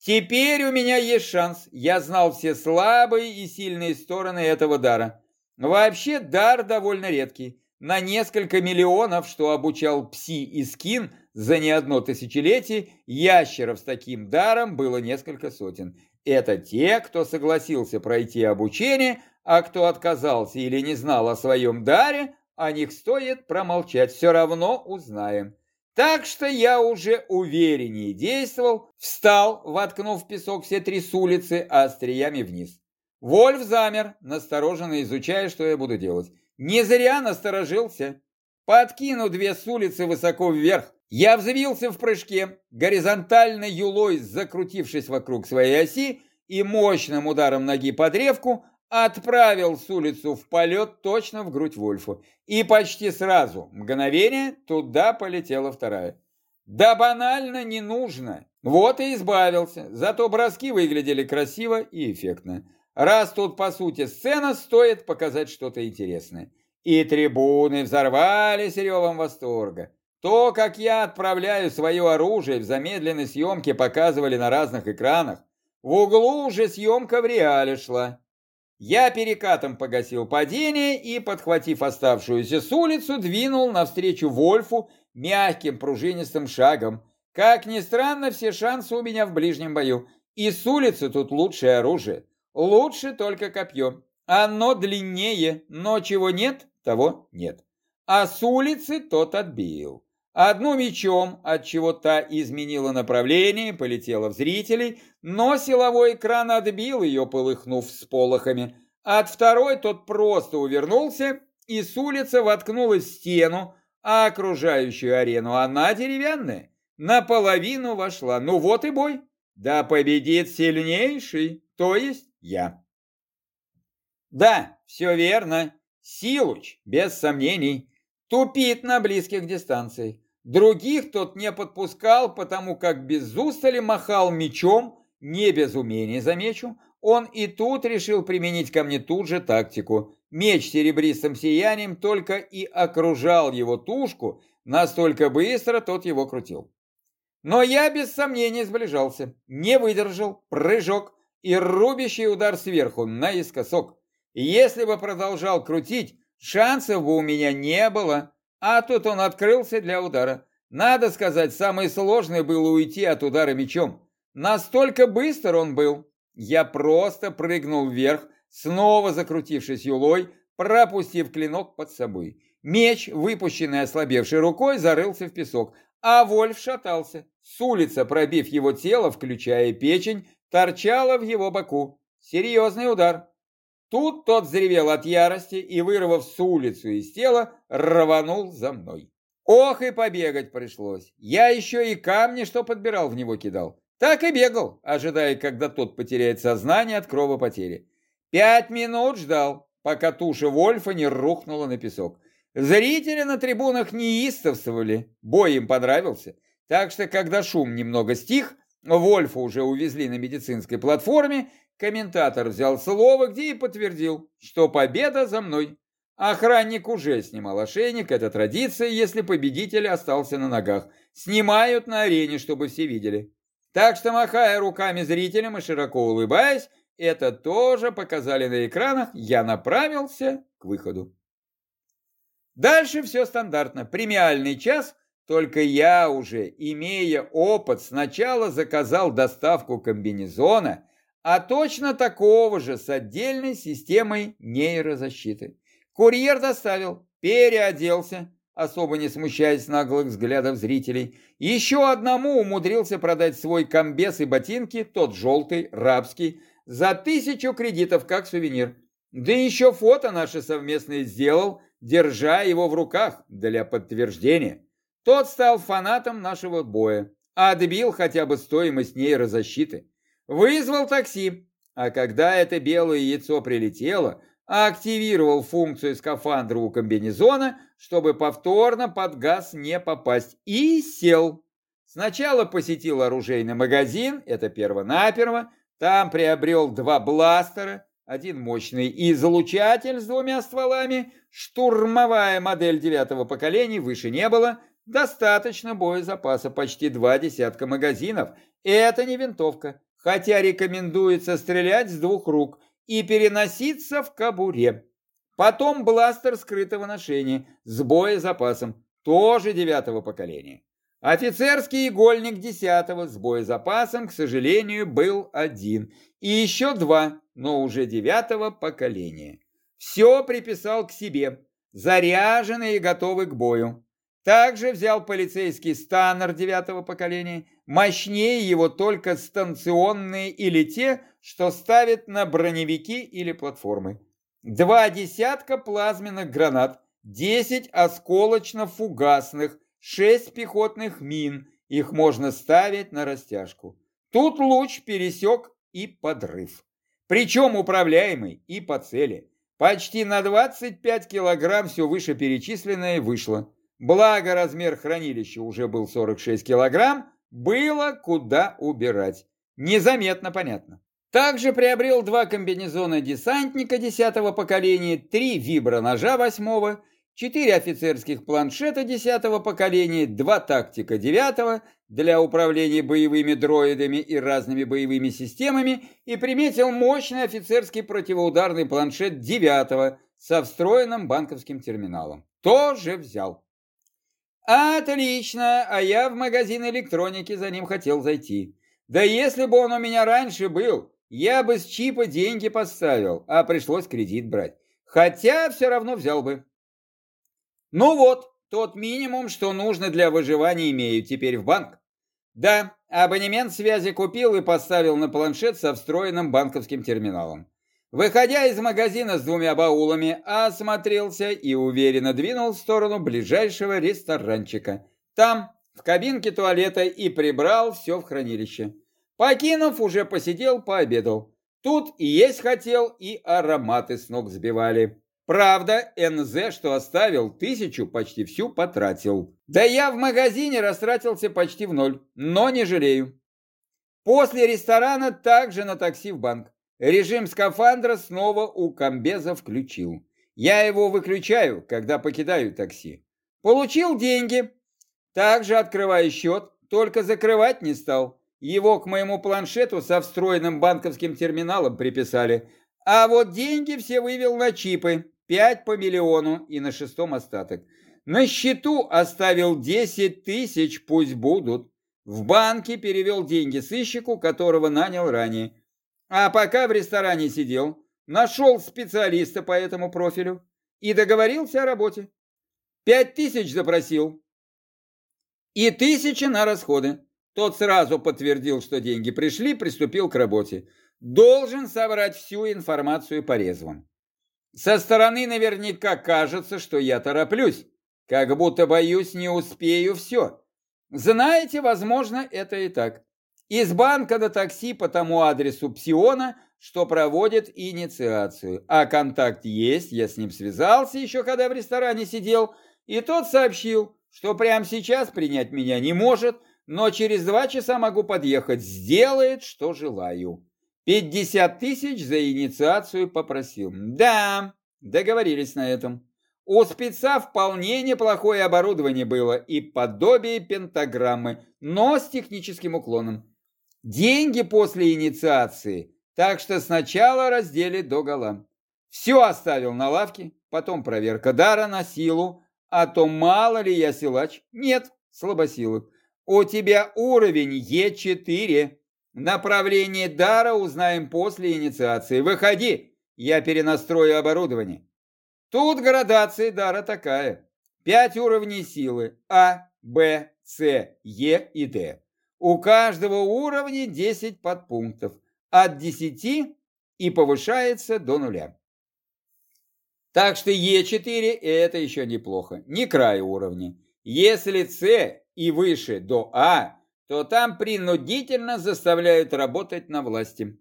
Теперь у меня есть шанс. Я знал все слабые и сильные стороны этого дара. Вообще дар довольно редкий. На несколько миллионов, что обучал Пси и Скин за не одно тысячелетие, ящеров с таким даром было несколько сотен. Это те, кто согласился пройти обучение, а кто отказался или не знал о своем даре, о них стоит промолчать, все равно узнаем. Так что я уже увереннее действовал, встал, воткнув в песок все три с улицы, а остриями вниз. Вольф замер, настороженно изучая, что я буду делать. Не зря насторожился. Подкину две с улицы высоко вверх, я взвился в прыжке, горизонтально юлой закрутившись вокруг своей оси и мощным ударом ноги по древку отправил с улицу в полет точно в грудь Вольфу. И почти сразу, мгновение, туда полетела вторая. Да банально не нужно. Вот и избавился. Зато броски выглядели красиво и эффектно. Раз тут, по сути, сцена, стоит показать что-то интересное. И трибуны взорвались ревом восторга. То, как я отправляю свое оружие в замедленной съемке, показывали на разных экранах. В углу уже съемка в реале шла. Я перекатом погасил падение и, подхватив оставшуюся с улицу, двинул навстречу Вольфу мягким пружинистым шагом. Как ни странно, все шансы у меня в ближнем бою. И с улицы тут лучшее оружие. Лучше только копье. Оно длиннее, но чего нет, того нет. А с улицы тот отбил. Одну мечом, от чего та изменила направление, полетела в зрителей, но силовой экран отбил ее, полыхнув с полохами. От второй тот просто увернулся, и с улицы воткнулась в стену, а окружающую арену она деревянная. Наполовину вошла. Ну вот и бой. Да победит сильнейший, то есть я. Да, все верно. Силуч, без сомнений. Тупит на близких дистанциях. Других тот не подпускал, потому как без устали махал мечом, не без умения, замечу. Он и тут решил применить ко мне тут же тактику. Меч серебристым сиянием только и окружал его тушку, настолько быстро тот его крутил. Но я без сомнения сближался, не выдержал, прыжок и рубящий удар сверху, наискосок. Если бы продолжал крутить, Шансов бы у меня не было, а тут он открылся для удара. Надо сказать, самое сложное было уйти от удара мечом. Настолько быстр он был. Я просто прыгнул вверх, снова закрутившись юлой, пропустив клинок под собой. Меч, выпущенный ослабевшей рукой, зарылся в песок, а Вольф шатался. С улицы, пробив его тело, включая печень, торчала в его боку. Серьезный удар. Тут тот взревел от ярости и, вырвав с улицу из тела, рванул за мной. Ох, и побегать пришлось. Я еще и камни, что подбирал, в него кидал. Так и бегал, ожидая, когда тот потеряет сознание от кровопотери. Пять минут ждал, пока туша Вольфа не рухнула на песок. Зрители на трибунах неистовствовали, бой им понравился. Так что, когда шум немного стих, Вольфа уже увезли на медицинской платформе, комментатор взял слово, где и подтвердил, что победа за мной. Охранник уже снимал ошейник, это традиция, если победитель остался на ногах. Снимают на арене, чтобы все видели. Так что, махая руками зрителям и широко улыбаясь, это тоже показали на экранах, я направился к выходу. Дальше все стандартно. Премиальный час, только я уже, имея опыт, сначала заказал доставку комбинезона, а точно такого же с отдельной системой нейрозащиты. Курьер доставил, переоделся, особо не смущаясь наглых взглядов зрителей. Еще одному умудрился продать свой комбез и ботинки, тот желтый, рабский, за тысячу кредитов как сувенир. Да еще фото наше совместное сделал, держа его в руках для подтверждения. Тот стал фанатом нашего боя, отбил хотя бы стоимость нейрозащиты. Вызвал такси, а когда это белое яйцо прилетело, активировал функцию скафандра у комбинезона, чтобы повторно под газ не попасть, и сел. Сначала посетил оружейный магазин, это перво-наперво, там приобрел два бластера, один мощный излучатель с двумя стволами, штурмовая модель девятого поколения, выше не было, достаточно боезапаса, почти два десятка магазинов. Это не винтовка, хотя рекомендуется стрелять с двух рук – и переноситься в кобуре. Потом бластер скрытого ношения с боезапасом, тоже девятого поколения. Офицерский игольник десятого с боезапасом, к сожалению, был один. И еще два, но уже девятого поколения. Все приписал к себе, заряженный и готовый к бою. Также взял полицейский станнер девятого поколения, мощнее его только станционные или те, что ставят на броневики или платформы. Два десятка плазменных гранат, десять осколочно-фугасных, шесть пехотных мин, их можно ставить на растяжку. Тут луч пересек и подрыв. Причем управляемый и по цели. Почти на 25 килограмм все вышеперечисленное вышло. Благо размер хранилища уже был 46 килограмм, было куда убирать. Незаметно понятно. Также приобрел два комбинезона десантника 10 поколения, три виброножа 8 четыре офицерских планшета 10 поколения, два тактика 9 для управления боевыми дроидами и разными боевыми системами и приметил мощный офицерский противоударный планшет 9 со встроенным банковским терминалом. Тоже взял. Отлично, а я в магазин электроники за ним хотел зайти. Да если бы он у меня раньше был, я бы с чипа деньги поставил, а пришлось кредит брать. Хотя все равно взял бы. Ну вот, тот минимум, что нужно для выживания имею теперь в банк. Да, абонемент связи купил и поставил на планшет со встроенным банковским терминалом. Выходя из магазина с двумя баулами, осмотрелся и уверенно двинул в сторону ближайшего ресторанчика. Там, в кабинке туалета, и прибрал все в хранилище. Покинув, уже посидел, пообедал. Тут и есть хотел, и ароматы с ног сбивали. Правда, НЗ, что оставил, тысячу почти всю потратил. Да я в магазине растратился почти в ноль, но не жалею. После ресторана также на такси в банк. Режим скафандра снова у комбеза включил. Я его выключаю, когда покидаю такси. Получил деньги. Также открываю счет, только закрывать не стал. Его к моему планшету со встроенным банковским терминалом приписали. А вот деньги все вывел на чипы. Пять по миллиону и на шестом остаток. На счету оставил 10 тысяч, пусть будут. В банке перевел деньги сыщику, которого нанял ранее. А пока в ресторане сидел, нашел специалиста по этому профилю и договорился о работе. Пять тысяч запросил. И тысячи на расходы. Тот сразу подтвердил, что деньги пришли, приступил к работе. Должен собрать всю информацию по резвам. Со стороны наверняка кажется, что я тороплюсь, как будто боюсь не успею все. Знаете, возможно, это и так. Из банка до такси по тому адресу Псиона, что проводит инициацию. А контакт есть, я с ним связался еще, когда в ресторане сидел, и тот сообщил, что прямо сейчас принять меня не может, но через два часа могу подъехать, сделает, что желаю. Пятьдесят тысяч за инициацию попросил. Да, договорились на этом. У спеца вполне неплохое оборудование было и подобие пентаграммы, но с техническим уклоном. Деньги после инициации, так что сначала раздели до гола. Все оставил на лавке, потом проверка дара на силу, а то мало ли я силач. Нет, слабосилок. У тебя уровень Е4. Направление дара узнаем после инициации. Выходи, я перенастрою оборудование. Тут градация дара такая. Пять уровней силы. А, Б, С, Е и Д. У каждого уровня 10 подпунктов. От 10 и повышается до нуля. Так что Е4 это еще неплохо. Не край уровня. Если С и выше до А, то там принудительно заставляют работать на власти.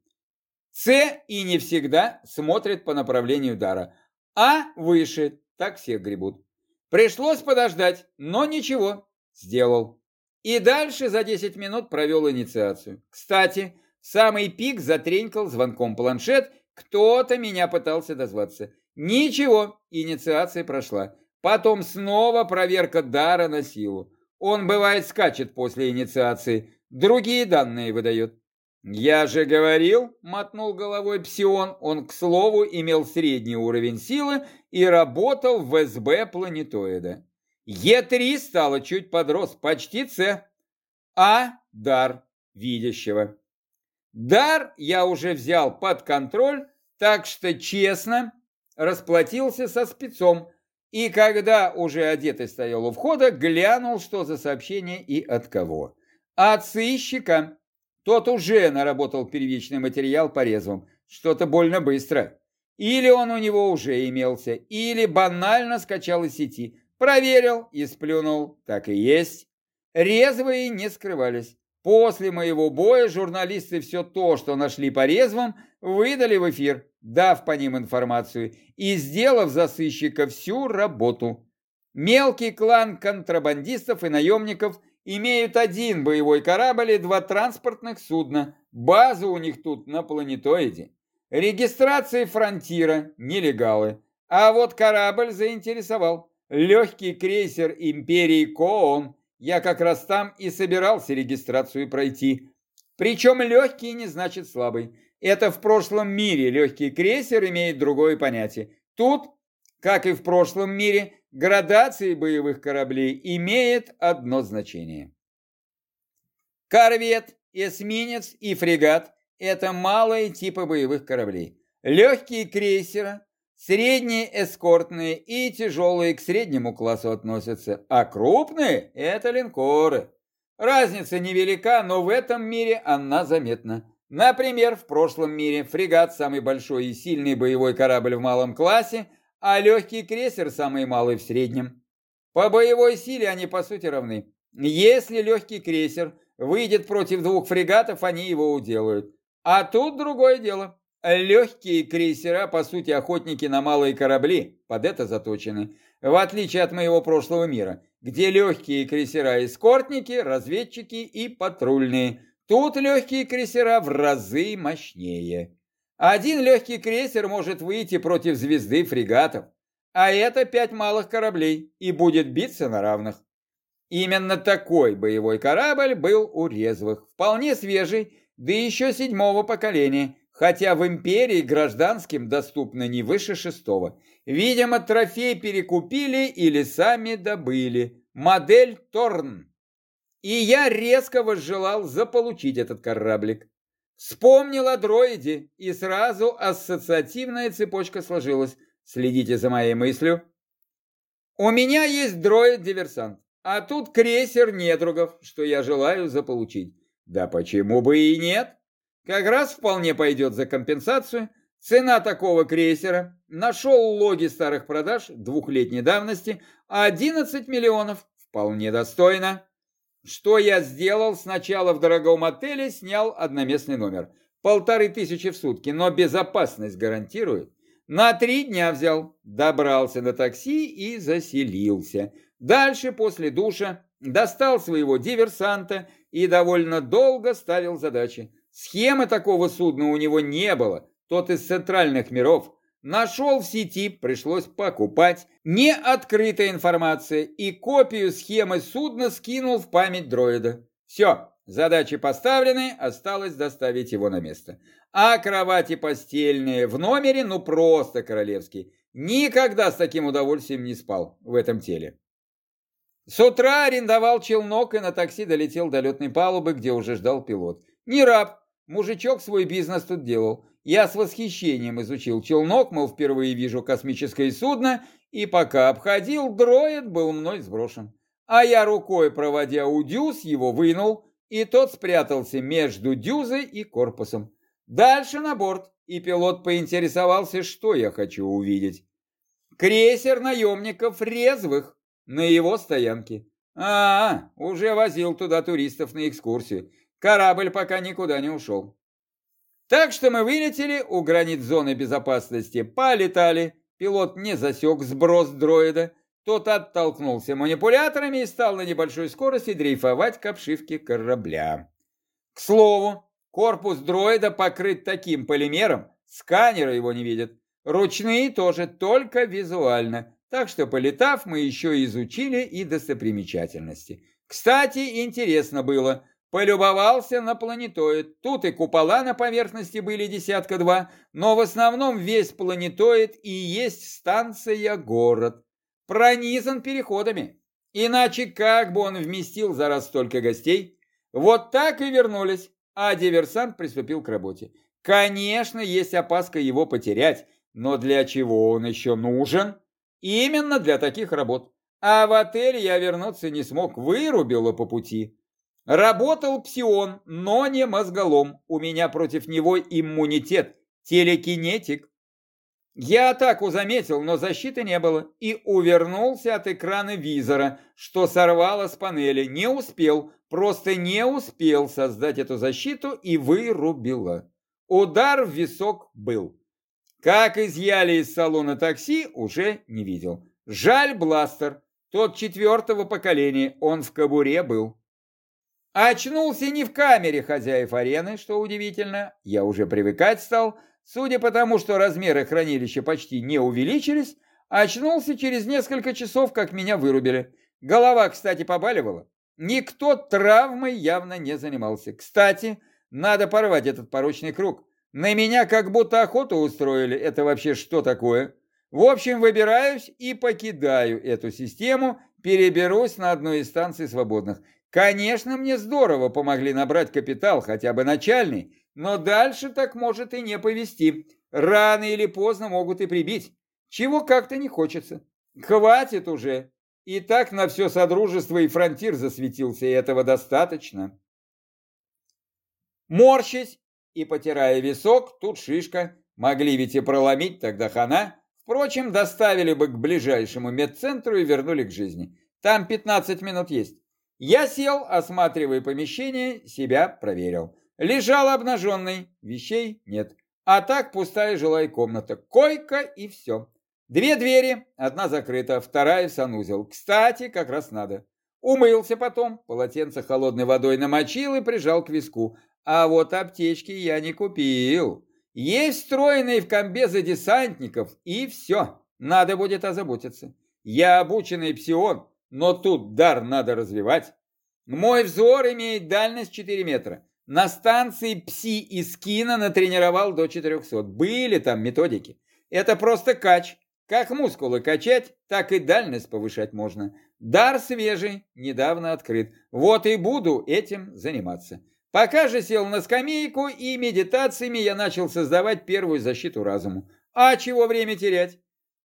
С и не всегда смотрит по направлению дара, а выше, так все гребут. Пришлось подождать, но ничего, сделал. И дальше за 10 минут провел инициацию. Кстати, самый пик затренькал звонком планшет, кто-то меня пытался дозваться. Ничего, инициация прошла. Потом снова проверка дара на силу. Он, бывает, скачет после инициации, другие данные выдает. «Я же говорил», — мотнул головой Псион, он, к слову, имел средний уровень силы и работал в СБ планетоида. Е3 стало чуть подрос, почти С. А – дар видящего. Дар я уже взял под контроль, так что честно расплатился со спецом, и когда уже одетый стоял у входа, глянул, что за сообщение и от кого. От сыщика. Тот уже наработал первичный материал по резвам. Что-то больно быстро. Или он у него уже имелся, или банально скачал из сети. Проверил и сплюнул. Так и есть. Резвые не скрывались. После моего боя журналисты все то, что нашли по резвам, выдали в эфир, дав по ним информацию и сделав за сыщика всю работу. Мелкий клан контрабандистов и наемников имеют один боевой корабль и два транспортных судна. База у них тут на планетоиде. Регистрации фронтира, нелегалы. А вот корабль заинтересовал. Легкий крейсер империи Коон я как раз там и собирался регистрацию пройти. Причем легкий не значит слабый. Это в прошлом мире легкий крейсер имеет другое понятие. Тут, как и в прошлом мире, градации боевых кораблей имеет одно значение. Корвет, эсминец и фрегат – это малые типы боевых кораблей. Легкие крейсера Средние эскортные и тяжелые к среднему классу относятся, а крупные – это линкоры. Разница невелика, но в этом мире она заметна. Например, в прошлом мире фрегат – самый большой и сильный боевой корабль в малом классе, а легкий крейсер – самый малый в среднем. По боевой силе они по сути равны. Если легкий крейсер выйдет против двух фрегатов, они его уделают. А тут другое дело. Легкие крейсера, по сути, охотники на малые корабли, под это заточены. В отличие от моего прошлого мира, где легкие крейсера эскортники, разведчики и патрульные. Тут легкие крейсера в разы мощнее. Один легкий крейсер может выйти против звезды фрегатов, а это пять малых кораблей и будет биться на равных. Именно такой боевой корабль был у резвых, вполне свежий, да еще седьмого поколения – хотя в империи гражданским доступно не выше шестого. Видимо, трофей перекупили или сами добыли. Модель Торн. И я резко возжелал заполучить этот кораблик. Вспомнил о дроиде, и сразу ассоциативная цепочка сложилась. Следите за моей мыслью. У меня есть дроид-диверсант, а тут крейсер недругов, что я желаю заполучить. Да почему бы и нет? Как раз вполне пойдет за компенсацию. Цена такого крейсера, нашел логи старых продаж двухлетней давности, 11 миллионов, вполне достойно. Что я сделал? Сначала в дорогом отеле снял одноместный номер. Полторы тысячи в сутки, но безопасность гарантирует. На три дня взял, добрался на такси и заселился. Дальше, после душа, достал своего диверсанта и довольно долго ставил задачи. Схемы такого судна у него не было, тот из центральных миров. Нашел в сети, пришлось покупать. Не открытая информация и копию схемы судна скинул в память дроида. Все, задачи поставлены, осталось доставить его на место. А кровати постельные в номере, ну просто королевский. Никогда с таким удовольствием не спал в этом теле. С утра арендовал челнок и на такси долетел до летной палубы, где уже ждал пилот. Не раб, мужичок свой бизнес тут делал. Я с восхищением изучил челнок, мол, впервые вижу космическое судно, и пока обходил, дроид был мной сброшен. А я рукой, проводя у дюз, его вынул, и тот спрятался между дюзой и корпусом. Дальше на борт, и пилот поинтересовался, что я хочу увидеть. Крейсер наемников резвых на его стоянке. А, уже возил туда туристов на экскурсию. Корабль пока никуда не ушел. Так что мы вылетели у границ зоны безопасности, полетали. Пилот не засек сброс дроида. Тот оттолкнулся манипуляторами и стал на небольшой скорости дрейфовать к обшивке корабля. К слову, Корпус дроида покрыт таким полимером, сканеры его не видят. Ручные тоже, только визуально. Так что, полетав, мы еще изучили и достопримечательности. Кстати, интересно было. Полюбовался на планетоид. Тут и купола на поверхности были десятка-два, но в основном весь планетоид и есть станция-город. Пронизан переходами. Иначе как бы он вместил за раз столько гостей? Вот так и вернулись а диверсант приступил к работе. Конечно, есть опаска его потерять, но для чего он еще нужен? Именно для таких работ. А в отель я вернуться не смог, вырубило по пути. Работал псион, но не мозголом. У меня против него иммунитет, телекинетик. Я атаку заметил, но защиты не было, и увернулся от экрана визора, что сорвало с панели. Не успел, просто не успел создать эту защиту и вырубило. Удар в висок был. Как изъяли из салона такси, уже не видел. Жаль бластер, тот четвертого поколения, он в кобуре был. Очнулся не в камере хозяев арены, что удивительно, я уже привыкать стал, судя по тому, что размеры хранилища почти не увеличились, очнулся через несколько часов, как меня вырубили. Голова, кстати, побаливала. Никто травмой явно не занимался. Кстати, надо порвать этот порочный круг. На меня как будто охоту устроили. Это вообще что такое? В общем, выбираюсь и покидаю эту систему, переберусь на одну из станций свободных. Конечно, мне здорово помогли набрать капитал, хотя бы начальный, но дальше так может и не повезти. Рано или поздно могут и прибить, чего как-то не хочется. Хватит уже. И так на все Содружество и фронтир засветился, и этого достаточно. Морщись и потирая висок, тут шишка, могли ведь и проломить тогда хана. Впрочем, доставили бы к ближайшему медцентру и вернули к жизни. Там 15 минут есть. Я сел, осматривая помещение, себя проверил. Лежал обнаженный, вещей нет. А так пустая жилая комната, койка и все. Две двери, одна закрыта, вторая в санузел. Кстати, как раз надо. Умылся потом, полотенце холодной водой намочил и прижал к виску. А вот аптечки я не купил. Есть встроенные в комбезы десантников, и все. Надо будет озаботиться. Я обученный псион, но тут дар надо развивать. Мой взор имеет дальность 4 метра. На станции ПСИ из Кина натренировал до 400. Были там методики. Это просто кач. Как мускулы качать, так и дальность повышать можно. Дар свежий, недавно открыт. Вот и буду этим заниматься. Пока же сел на скамейку и медитациями я начал создавать первую защиту разуму. А чего время терять?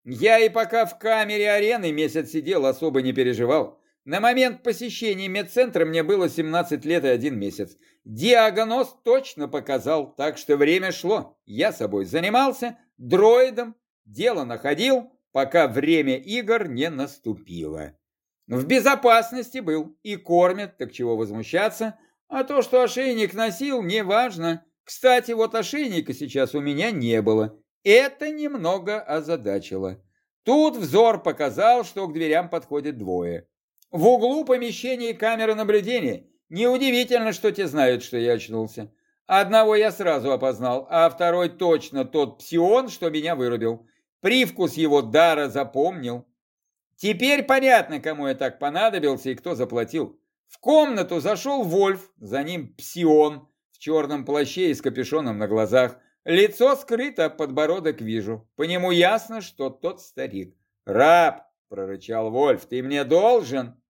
Я и пока в камере арены месяц сидел, особо не переживал. На момент посещения медцентра мне было 17 лет и один месяц. Диагноз точно показал, так что время шло. Я собой занимался, дроидом, Дело находил, пока время игр не наступило. В безопасности был и кормят, так чего возмущаться. А то, что ошейник носил, не важно. Кстати, вот ошейника сейчас у меня не было. Это немного озадачило. Тут взор показал, что к дверям подходит двое. В углу помещения камеры наблюдения. Неудивительно, что те знают, что я очнулся. Одного я сразу опознал, а второй точно тот псион, что меня вырубил. Привкус его дара запомнил. Теперь понятно, кому я так понадобился и кто заплатил. В комнату зашел Вольф, за ним псион в черном плаще и с капюшоном на глазах. Лицо скрыто, подбородок вижу. По нему ясно, что тот старик. «Раб!» — прорычал Вольф. «Ты мне должен!»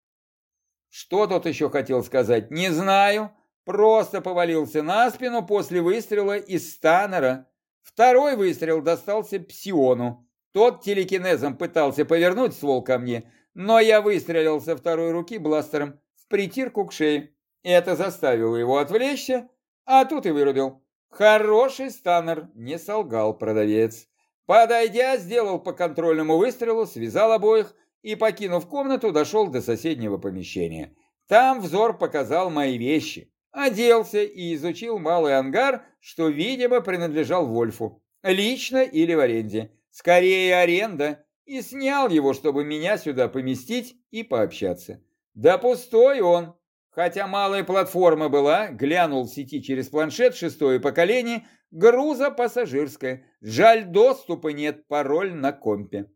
Что тот еще хотел сказать, не знаю. Просто повалился на спину после выстрела из станера. Второй выстрел достался псиону. Тот телекинезом пытался повернуть ствол ко мне, но я выстрелил со второй руки бластером в притирку к шее. Это заставило его отвлечься, а тут и вырубил. Хороший станер, не солгал продавец. Подойдя, сделал по контрольному выстрелу, связал обоих и, покинув комнату, дошел до соседнего помещения. Там взор показал мои вещи. Оделся и изучил малый ангар, что, видимо, принадлежал Вольфу. Лично или в аренде. Скорее аренда. И снял его, чтобы меня сюда поместить и пообщаться. Да пустой он. Хотя малая платформа была, глянул в сети через планшет шестое поколение, груза пассажирская. Жаль, доступа нет, пароль на компе.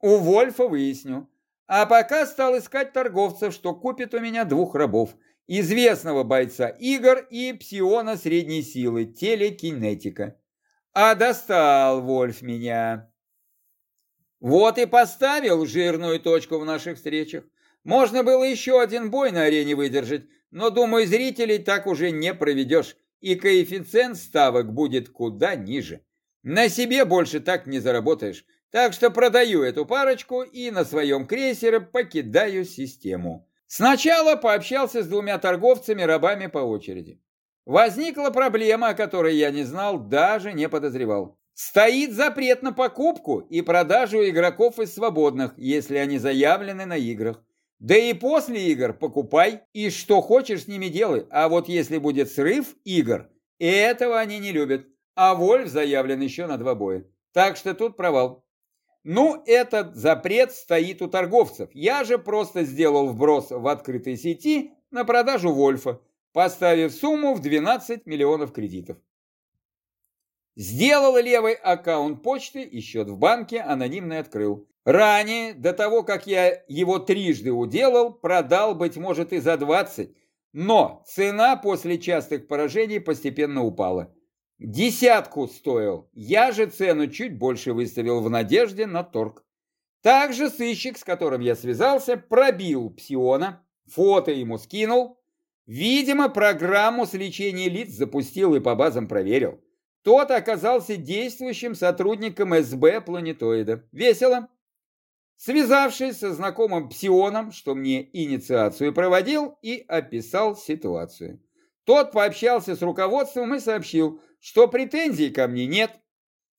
У Вольфа выясню. А пока стал искать торговцев, что купит у меня двух рабов. Известного бойца Игорь и псиона средней силы, телекинетика. А достал Вольф меня. Вот и поставил жирную точку в наших встречах. Можно было еще один бой на арене выдержать, но, думаю, зрителей так уже не проведешь, и коэффициент ставок будет куда ниже. На себе больше так не заработаешь, так что продаю эту парочку и на своем крейсере покидаю систему. Сначала пообщался с двумя торговцами-рабами по очереди. Возникла проблема, о которой я не знал, даже не подозревал. Стоит запрет на покупку и продажу игроков из свободных, если они заявлены на играх. Да и после игр покупай и что хочешь с ними делай. А вот если будет срыв игр, этого они не любят. А Вольф заявлен еще на два боя. Так что тут провал. Ну, этот запрет стоит у торговцев. Я же просто сделал вброс в открытой сети на продажу Вольфа, поставив сумму в 12 миллионов кредитов. Сделал левый аккаунт почты и счет в банке анонимный открыл. Ранее, до того, как я его трижды уделал, продал, быть может, и за 20, но цена после частых поражений постепенно упала. Десятку стоил, я же цену чуть больше выставил в надежде на торг. Также сыщик, с которым я связался, пробил псиона, фото ему скинул. Видимо, программу с лечения лиц запустил и по базам проверил. Тот оказался действующим сотрудником СБ планетоида. Весело. Связавшись со знакомым псионом, что мне инициацию проводил, и описал ситуацию. Тот пообщался с руководством и сообщил, что претензий ко мне нет.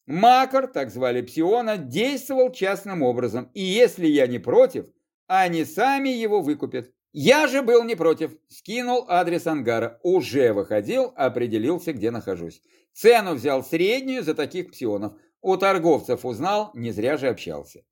Макар, так звали псиона, действовал частным образом, и если я не против, они сами его выкупят. Я же был не против, скинул адрес ангара, уже выходил, определился, где нахожусь. Цену взял среднюю за таких псионов, у торговцев узнал, не зря же общался.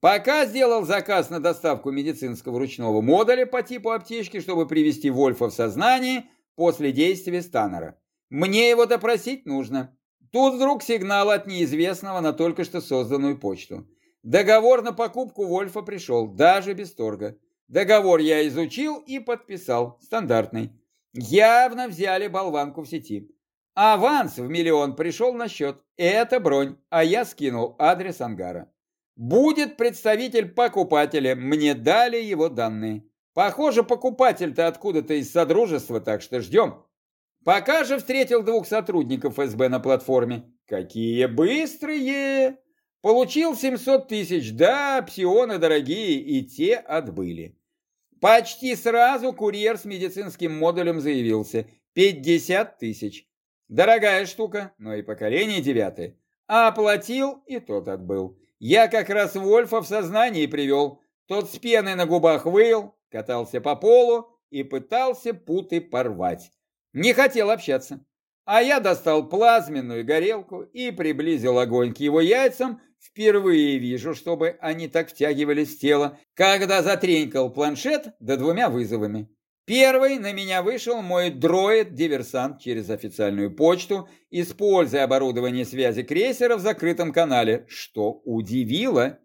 Пока сделал заказ на доставку медицинского ручного модуля по типу аптечки, чтобы привести Вольфа в сознание после действия Станнера. Мне его допросить нужно. Тут вдруг сигнал от неизвестного на только что созданную почту. Договор на покупку Вольфа пришел, даже без торга. Договор я изучил и подписал, стандартный. Явно взяли болванку в сети. Аванс в миллион пришел на счет. Это бронь, а я скинул адрес ангара. Будет представитель покупателя, мне дали его данные. Похоже, покупатель-то откуда-то из Содружества, так что ждем. Пока же встретил двух сотрудников СБ на платформе. Какие быстрые! Получил 700 тысяч, да, псионы дорогие, и те отбыли. Почти сразу курьер с медицинским модулем заявился. 50 тысяч. Дорогая штука, но и поколение девятое. А оплатил, и тот отбыл. Я как раз Вольфа в сознании привел. Тот с пеной на губах выл, катался по полу и пытался путы порвать. Не хотел общаться. А я достал плазменную горелку и приблизил огонь к его яйцам. Впервые вижу, чтобы они так втягивались в тело, когда затренькал планшет да двумя вызовами. Первый на меня вышел мой дроид-диверсант через официальную почту, используя оборудование связи крейсера в закрытом канале, что удивило.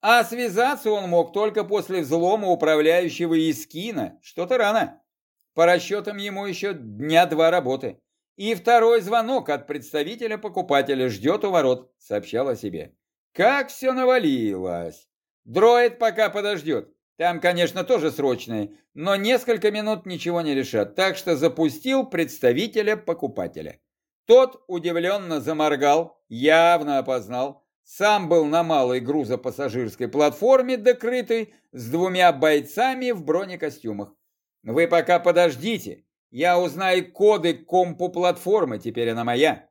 А связаться он мог только после взлома управляющего Искина. Что-то рано. По расчетам ему еще дня два работы. И второй звонок от представителя покупателя ждет у ворот, сообщал о себе. Как все навалилось. Дроид пока подождет. Там, конечно, тоже срочное, но несколько минут ничего не решат, так что запустил представителя покупателя. Тот удивленно заморгал, явно опознал. Сам был на малой грузопассажирской платформе, докрытой, с двумя бойцами в бронекостюмах. Вы пока подождите, я узнаю коды компу платформы, теперь она моя.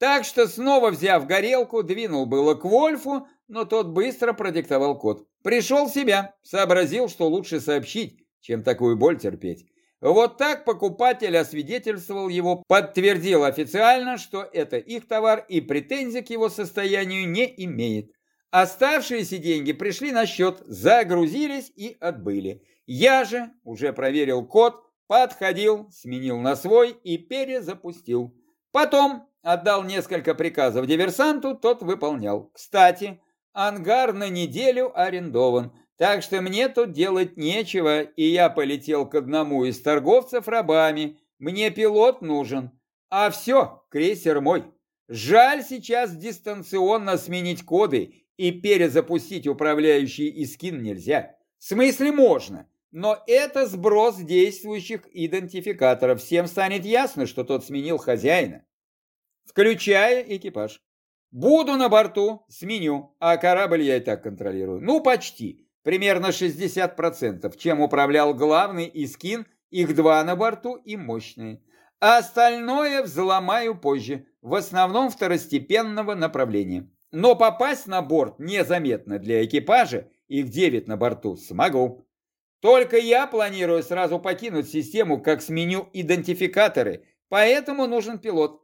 Так что, снова взяв горелку, двинул было к Вольфу, но тот быстро продиктовал код. Пришел в себя, сообразил, что лучше сообщить, чем такую боль терпеть. Вот так покупатель освидетельствовал его, подтвердил официально, что это их товар и претензий к его состоянию не имеет. Оставшиеся деньги пришли на счет, загрузились и отбыли. Я же уже проверил код, подходил, сменил на свой и перезапустил. Потом отдал несколько приказов диверсанту, тот выполнял. Кстати, ангар на неделю арендован, так что мне тут делать нечего, и я полетел к одному из торговцев рабами. Мне пилот нужен. А все, крейсер мой. Жаль сейчас дистанционно сменить коды и перезапустить управляющий искин нельзя. В смысле можно, но это сброс действующих идентификаторов. Всем станет ясно, что тот сменил хозяина. Включая экипаж. Буду на борту, сменю, а корабль я и так контролирую. Ну, почти. Примерно 60%, чем управлял главный Искин, их два на борту и мощные. А остальное взломаю позже, в основном второстепенного направления. Но попасть на борт незаметно для экипажа, их 9 на борту, смогу. Только я планирую сразу покинуть систему, как сменю идентификаторы, поэтому нужен пилот.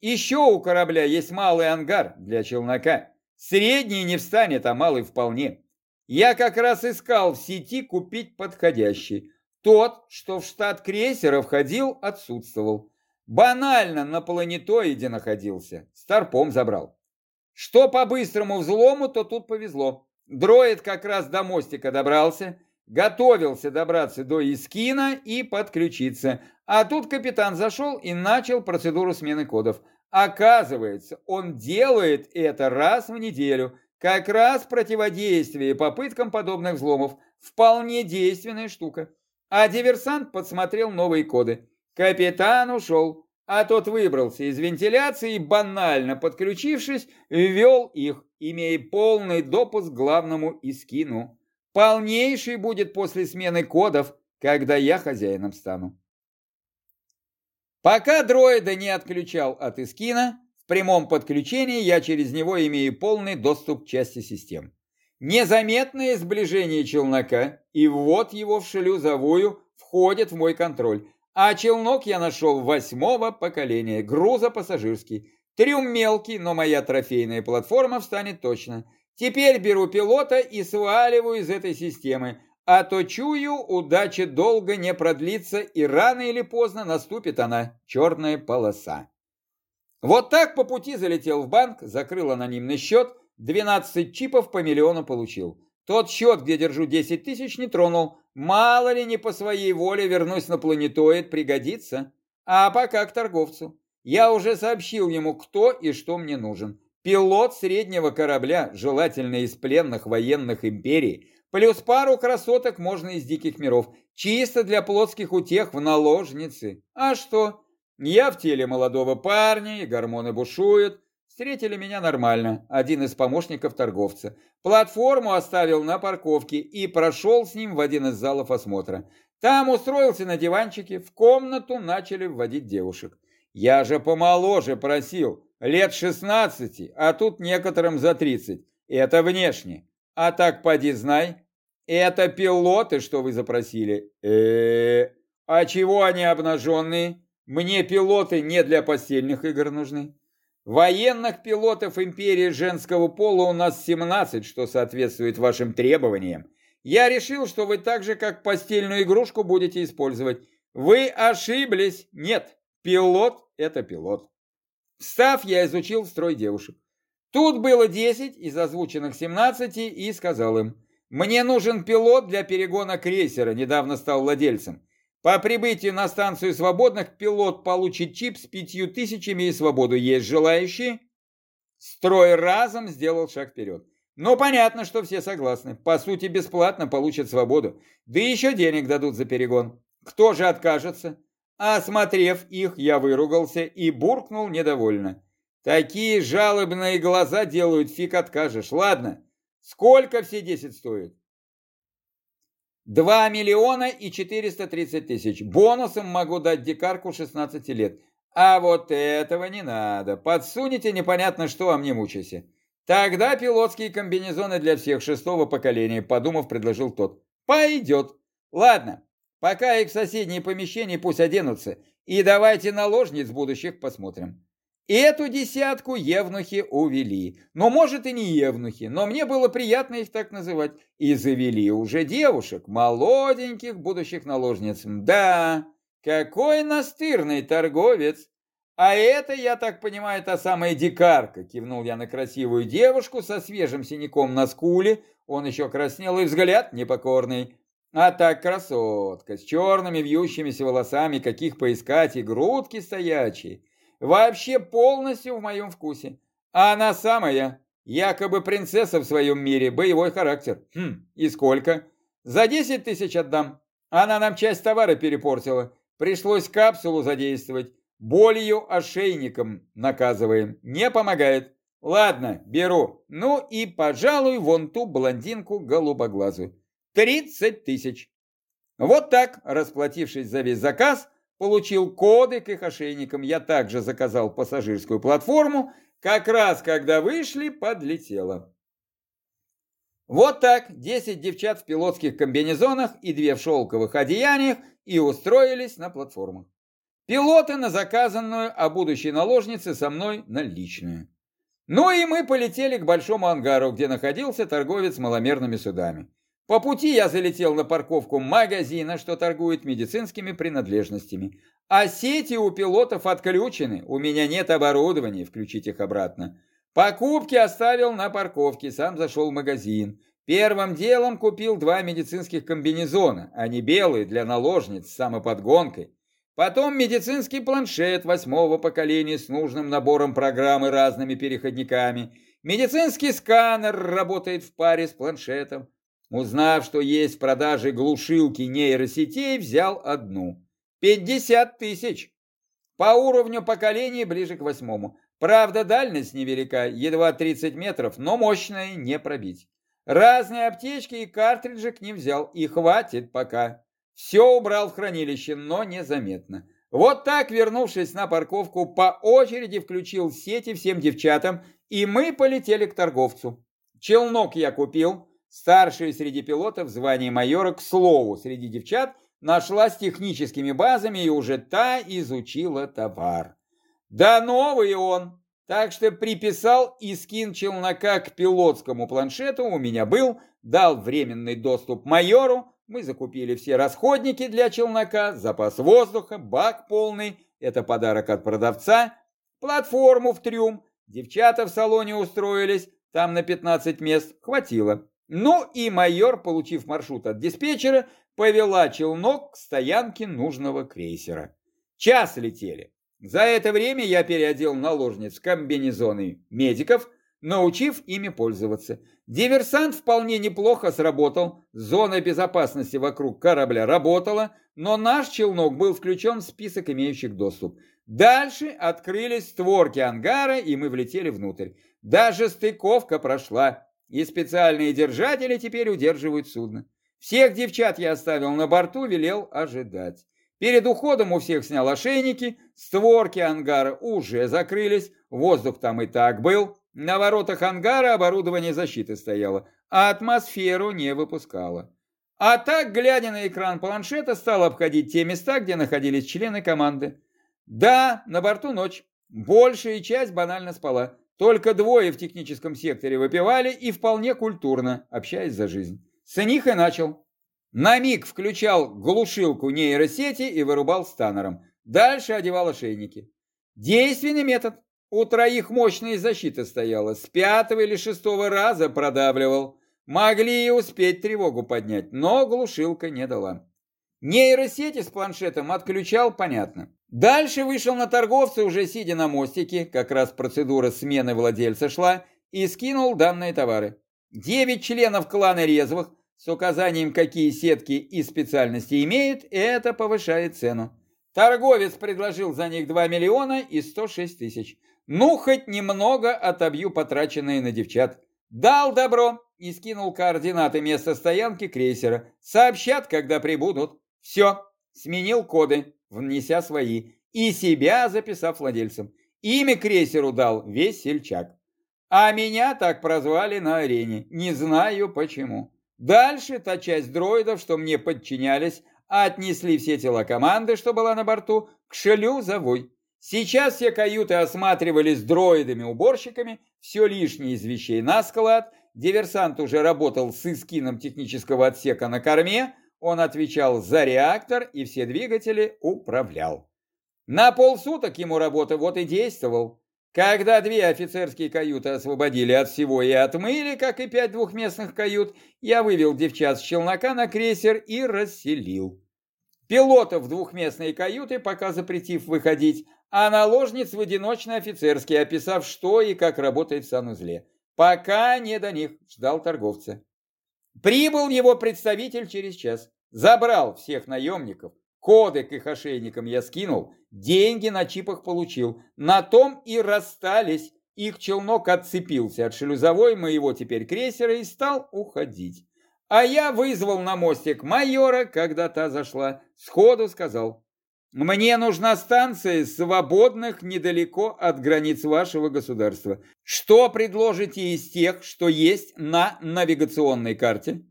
Еще у корабля есть малый ангар для челнока. Средний не встанет, а малый вполне. Я как раз искал в сети купить подходящий. Тот, что в штат крейсера входил, отсутствовал. Банально на планетоиде находился. Старпом забрал. Что по быстрому взлому, то тут повезло. Дроид как раз до мостика добрался, Готовился добраться до Искина и подключиться. А тут капитан зашел и начал процедуру смены кодов. Оказывается, он делает это раз в неделю. Как раз противодействие попыткам подобных взломов. Вполне действенная штука. А диверсант подсмотрел новые коды. Капитан ушел, а тот выбрался из вентиляции и, банально подключившись, ввел их, имея полный допуск к главному Искину. Полнейший будет после смены кодов, когда я хозяином стану. Пока дроида не отключал от Искина, в прямом подключении я через него имею полный доступ к части систем. Незаметное сближение челнока и ввод его в шлюзовую входит в мой контроль, а челнок я нашел восьмого поколения, грузопассажирский. Трюм мелкий, но моя трофейная платформа встанет точно. Теперь беру пилота и сваливаю из этой системы, а то чую, удача долго не продлится, и рано или поздно наступит она, черная полоса. Вот так по пути залетел в банк, закрыл анонимный счет, 12 чипов по миллиону получил. Тот счет, где держу 10 тысяч, не тронул. Мало ли не по своей воле вернусь на планетоид, пригодится. А пока к торговцу. Я уже сообщил ему, кто и что мне нужен. Пилот среднего корабля, желательно из пленных военных империй, плюс пару красоток можно из диких миров, чисто для плотских утех в наложнице. А что? Я в теле молодого парня, и гормоны бушуют. Встретили меня нормально, один из помощников торговца. Платформу оставил на парковке и прошел с ним в один из залов осмотра. Там устроился на диванчике, в комнату начали вводить девушек. Я же помоложе просил, Лет 16, а тут некоторым за 30. Это внешне. А так поди знай. Это пилоты, что вы запросили? э, -э а чего они обнаженные? Мне пилоты не для постельных игр нужны. Военных пилотов империи женского пола у нас 17, что соответствует вашим требованиям. Я решил, что вы так же, как постельную игрушку, будете использовать. Вы ошиблись. Нет, пилот – это пилот. Встав, я изучил строй девушек. Тут было 10 из озвученных 17 и сказал им, «Мне нужен пилот для перегона крейсера, недавно стал владельцем. По прибытию на станцию свободных пилот получит чип с пятью тысячами и свободу. Есть желающие? Строй разом сделал шаг вперед. Ну, понятно, что все согласны. По сути, бесплатно получат свободу. Да еще денег дадут за перегон. Кто же откажется? Осмотрев их, я выругался и буркнул недовольно. Такие жалобные глаза делают, фиг откажешь. Ладно, сколько все десять стоит? 2 миллиона и 430 тысяч. Бонусом могу дать дикарку 16 лет. А вот этого не надо. Подсунете непонятно что, а мне мучайся. Тогда пилотские комбинезоны для всех шестого поколения, подумав, предложил тот. Пойдет. Ладно, пока их в соседние помещения пусть оденутся. И давайте наложниц будущих посмотрим. Эту десятку евнухи увели. Ну, может, и не евнухи, но мне было приятно их так называть. И завели уже девушек, молоденьких будущих наложниц. Да, какой настырный торговец. А это, я так понимаю, та самая дикарка. Кивнул я на красивую девушку со свежим синяком на скуле. Он еще краснел и взгляд непокорный. А так красотка, с черными вьющимися волосами, каких поискать, и грудки стоячие. Вообще полностью в моем вкусе. А она самая, якобы принцесса в своем мире, боевой характер. Хм, и сколько? За 10 тысяч отдам. Она нам часть товара перепортила. Пришлось капсулу задействовать. Болью ошейником наказываем. Не помогает. Ладно, беру. Ну и, пожалуй, вон ту блондинку голубоглазую. 30 тысяч. Вот так, расплатившись за весь заказ, получил коды к их ошейникам. Я также заказал пассажирскую платформу. Как раз, когда вышли, подлетела. Вот так 10 девчат в пилотских комбинезонах и две в шелковых одеяниях и устроились на платформах. Пилоты на заказанную, а будущей наложнице со мной на личную. Ну и мы полетели к большому ангару, где находился торговец маломерными судами. По пути я залетел на парковку магазина, что торгует медицинскими принадлежностями. А сети у пилотов отключены, у меня нет оборудования, включить их обратно. Покупки оставил на парковке, сам зашел в магазин. Первым делом купил два медицинских комбинезона, они белые для наложниц с самоподгонкой. Потом медицинский планшет восьмого поколения с нужным набором программ и разными переходниками. Медицинский сканер работает в паре с планшетом. Узнав, что есть в продаже глушилки нейросетей, взял одну. 50 тысяч. По уровню поколения ближе к восьмому. Правда, дальность невелика, едва 30 метров, но мощная, не пробить. Разные аптечки и картриджи к ним взял, и хватит пока. Все убрал в хранилище, но незаметно. Вот так, вернувшись на парковку, по очереди включил сети всем девчатам, и мы полетели к торговцу. Челнок я купил, Старшая среди пилотов звание майора, к слову, среди девчат нашлась техническими базами и уже та изучила товар. Да новый он, так что приписал и скин челнока к пилотскому планшету. У меня был, дал временный доступ майору, мы закупили все расходники для челнока, запас воздуха, бак полный, это подарок от продавца, платформу в трюм, девчата в салоне устроились, там на 15 мест. Хватило. Ну и майор, получив маршрут от диспетчера, повела челнок к стоянке нужного крейсера. Час летели. За это время я переодел наложниц в комбинезоны медиков, научив ими пользоваться. Диверсант вполне неплохо сработал, зона безопасности вокруг корабля работала, но наш челнок был включен в список имеющих доступ. Дальше открылись створки ангара, и мы влетели внутрь. Даже стыковка прошла, и специальные держатели теперь удерживают судно. Всех девчат я оставил на борту, велел ожидать. Перед уходом у всех снял ошейники, створки ангара уже закрылись, воздух там и так был. На воротах ангара оборудование защиты стояло, а атмосферу не выпускало. А так, глядя на экран планшета, стал обходить те места, где находились члены команды. Да, на борту ночь. Большая часть банально спала. Только двое в техническом секторе выпивали и вполне культурно, общаясь за жизнь. С них и начал. На миг включал глушилку нейросети и вырубал станером. Дальше одевал ошейники. Действенный метод. У троих мощная защита стояла. С пятого или шестого раза продавливал. Могли и успеть тревогу поднять, но глушилка не дала. Нейросети с планшетом отключал, понятно. Дальше вышел на торговца, уже сидя на мостике, как раз процедура смены владельца шла, и скинул данные товары. Девять членов клана резвых с указанием, какие сетки и специальности имеют, это повышает цену. Торговец предложил за них 2 миллиона и 106 тысяч. Ну, хоть немного отобью потраченные на девчат. Дал добро и скинул координаты места стоянки крейсера. Сообщат, когда прибудут. Все, сменил коды, внеся свои, и себя записав владельцем. Имя крейсеру дал Весельчак. А меня так прозвали на арене, не знаю почему. Дальше та часть дроидов, что мне подчинялись, отнесли все тела команды, что была на борту, к шлюзовой. Сейчас все каюты осматривались дроидами-уборщиками, все лишнее из вещей на склад, диверсант уже работал с искином технического отсека на корме, он отвечал за реактор и все двигатели управлял. На полсуток ему работа вот и действовал. Когда две офицерские каюты освободили от всего и отмыли, как и пять двухместных кают, я вывел девчат с челнока на крейсер и расселил. Пилотов двухместные каюты, пока запретив выходить, а наложниц в одиночный офицерский, описав, что и как работает в санузле. Пока не до них, ждал торговца. Прибыл его представитель через час. Забрал всех наемников, коды к их ошейникам я скинул, деньги на чипах получил. На том и расстались. Их челнок отцепился от шлюзовой моего теперь крейсера и стал уходить. А я вызвал на мостик майора, когда та зашла, сходу сказал, «Мне нужна станция свободных недалеко от границ вашего государства. Что предложите из тех, что есть на навигационной карте?»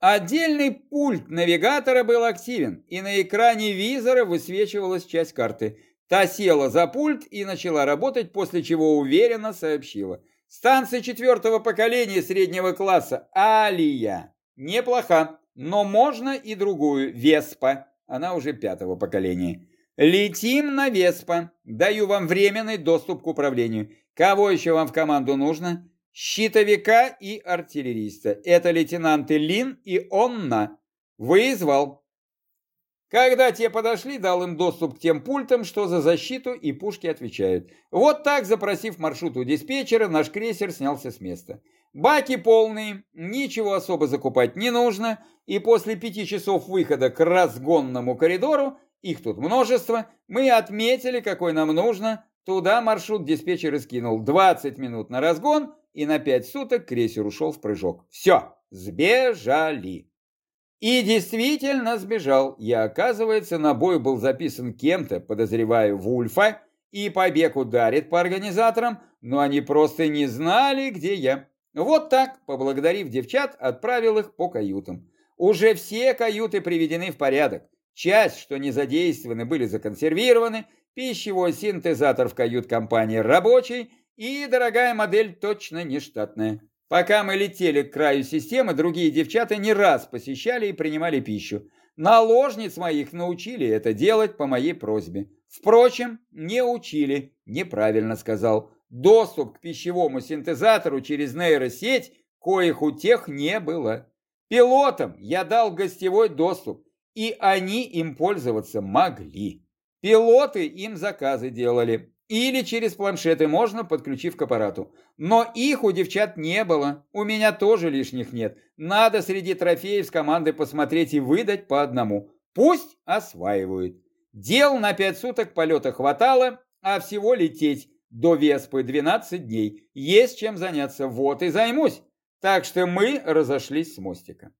Отдельный пульт навигатора был активен, и на экране визора высвечивалась часть карты. Та села за пульт и начала работать, после чего уверенно сообщила. Станция четвертого поколения среднего класса «Алия». Неплоха, но можно и другую, Веспа. Она уже пятого поколения. Летим на Веспа. Даю вам временный доступ к управлению. Кого еще вам в команду нужно? Щитовика и артиллериста. Это лейтенанты Лин и Онна. Вызвал. Когда те подошли, дал им доступ к тем пультам, что за защиту и пушки отвечают. Вот так, запросив маршрут у диспетчера, наш крейсер снялся с места. Баки полные, ничего особо закупать не нужно, и после пяти часов выхода к разгонному коридору, их тут множество, мы отметили, какой нам нужно, туда маршрут диспетчер и скинул. 20 минут на разгон, и на 5 суток крейсер ушел в прыжок. Все, сбежали. И действительно сбежал. Я, оказывается, на бой был записан кем-то, подозреваю, Вульфа, и побег ударит по организаторам, но они просто не знали, где я. Вот так, поблагодарив девчат, отправил их по каютам. Уже все каюты приведены в порядок. Часть, что не задействованы, были законсервированы, пищевой синтезатор в кают-компании рабочий, и дорогая модель точно не штатная. Пока мы летели к краю системы, другие девчата не раз посещали и принимали пищу. Наложниц моих научили это делать по моей просьбе. Впрочем, не учили, неправильно сказал. Доступ к пищевому синтезатору через нейросеть, коих у тех не было. Пилотам я дал гостевой доступ, и они им пользоваться могли. Пилоты им заказы делали. Или через планшеты можно, подключив к аппарату. Но их у девчат не было. У меня тоже лишних нет. Надо среди трофеев с команды посмотреть и выдать по одному. Пусть осваивают. Дел на пять суток полета хватало, а всего лететь до Веспы 12 дней. Есть чем заняться, вот и займусь. Так что мы разошлись с мостика.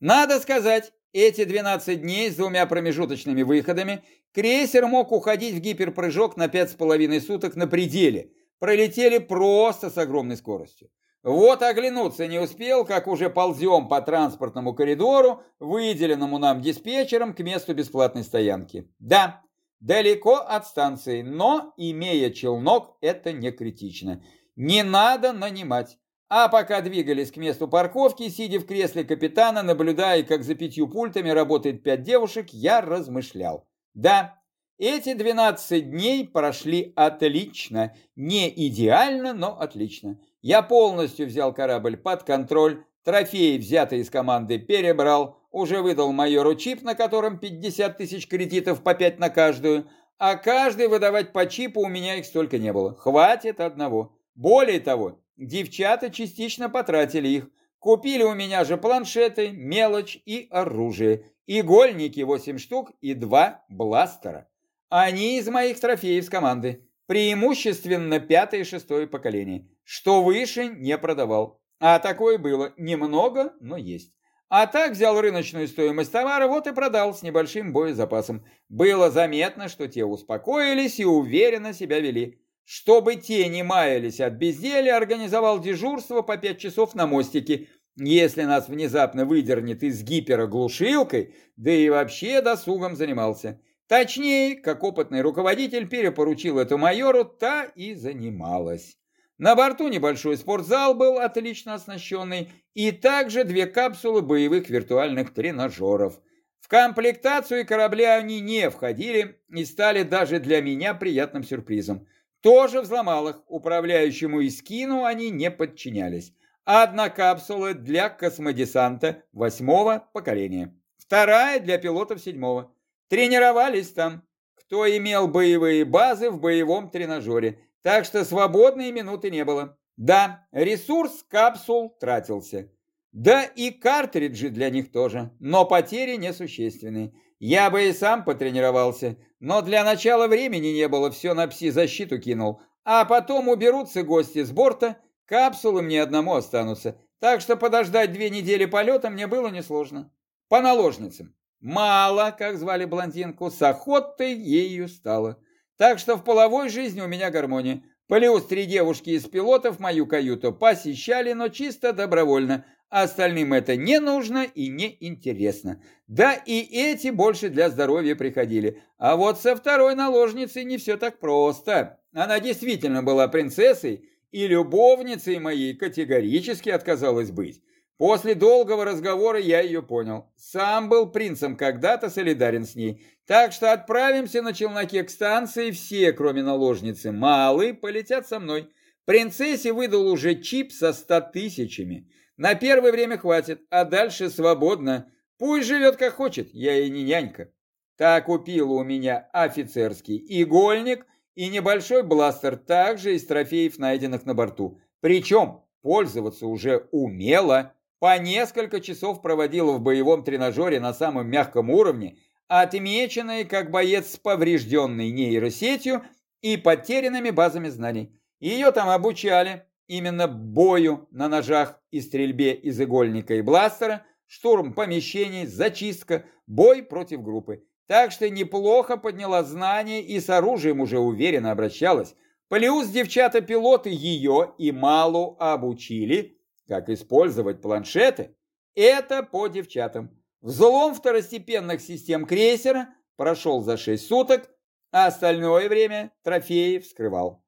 Надо сказать, эти 12 дней с двумя промежуточными выходами крейсер мог уходить в гиперпрыжок на 5,5 суток на пределе. Пролетели просто с огромной скоростью. Вот оглянуться не успел, как уже ползем по транспортному коридору, выделенному нам диспетчером к месту бесплатной стоянки. Да, далеко от станции, но, имея челнок, это не критично. Не надо нанимать. А пока двигались к месту парковки, сидя в кресле капитана, наблюдая, как за пятью пультами работает пять девушек, я размышлял. Да, эти 12 дней прошли отлично. Не идеально, но отлично. Я полностью взял корабль под контроль, трофеи, взятые из команды, перебрал, уже выдал майору чип, на котором 50 тысяч кредитов по 5 на каждую, а каждый выдавать по чипу у меня их столько не было. Хватит одного. Более того, девчата частично потратили их. Купили у меня же планшеты, мелочь и оружие. Игольники 8 штук и 2 бластера. Они из моих трофеев с команды. Преимущественно пятое и шестое поколение. Что выше, не продавал. А такое было немного, но есть. А так взял рыночную стоимость товара, вот и продал с небольшим боезапасом. Было заметно, что те успокоились и уверенно себя вели. Чтобы те не маялись от безделья, организовал дежурство по пять часов на мостике. Если нас внезапно выдернет из гипера глушилкой, да и вообще досугом занимался. Точнее, как опытный руководитель перепоручил эту майору, та и занималась. На борту небольшой спортзал был отлично оснащенный, и также две капсулы боевых виртуальных тренажеров. В комплектацию корабля они не входили и стали даже для меня приятным сюрпризом. Тоже взломал их, управляющему Искину они не подчинялись. Одна капсула для космодесанта восьмого поколения, вторая для пилотов седьмого. Тренировались там, кто имел боевые базы в боевом тренажере, так что свободной минуты не было. Да, ресурс капсул тратился. Да и картриджи для них тоже, но потери несущественные. Я бы и сам потренировался, но для начала времени не было, все на пси-защиту кинул. А потом уберутся гости с борта, капсулы мне одному останутся. Так что подождать две недели полета мне было несложно. По наложницам. Мало, как звали блондинку, с охотой ею стало. Так что в половой жизни у меня гармония. Плюс три девушки из пилотов мою каюту посещали, но чисто добровольно. Остальным это не нужно и не интересно. Да и эти больше для здоровья приходили. А вот со второй наложницей не все так просто. Она действительно была принцессой, и любовницей моей категорически отказалась быть. После долгого разговора я ее понял. Сам был принцем когда-то солидарен с ней. Так что отправимся на челноке к станции, все, кроме наложницы, малые, полетят со мной. Принцессе выдал уже чип со ста тысячами. На первое время хватит, а дальше свободно. Пусть живет как хочет, я и не нянька. Так купила у меня офицерский игольник и небольшой бластер, также из трофеев, найденных на борту. Причем пользоваться уже умела. По несколько часов проводила в боевом тренажере на самом мягком уровне, отмеченной как боец с поврежденной нейросетью и потерянными базами знаний. Ее там обучали именно бою на ножах и стрельбе из игольника и бластера, штурм помещений, зачистка, бой против группы. Так что неплохо подняла знания и с оружием уже уверенно обращалась. Плюс девчата-пилоты ее и Малу обучили, как использовать планшеты? Это по девчатам. Взлом второстепенных систем крейсера прошел за 6 суток, а остальное время трофеи вскрывал.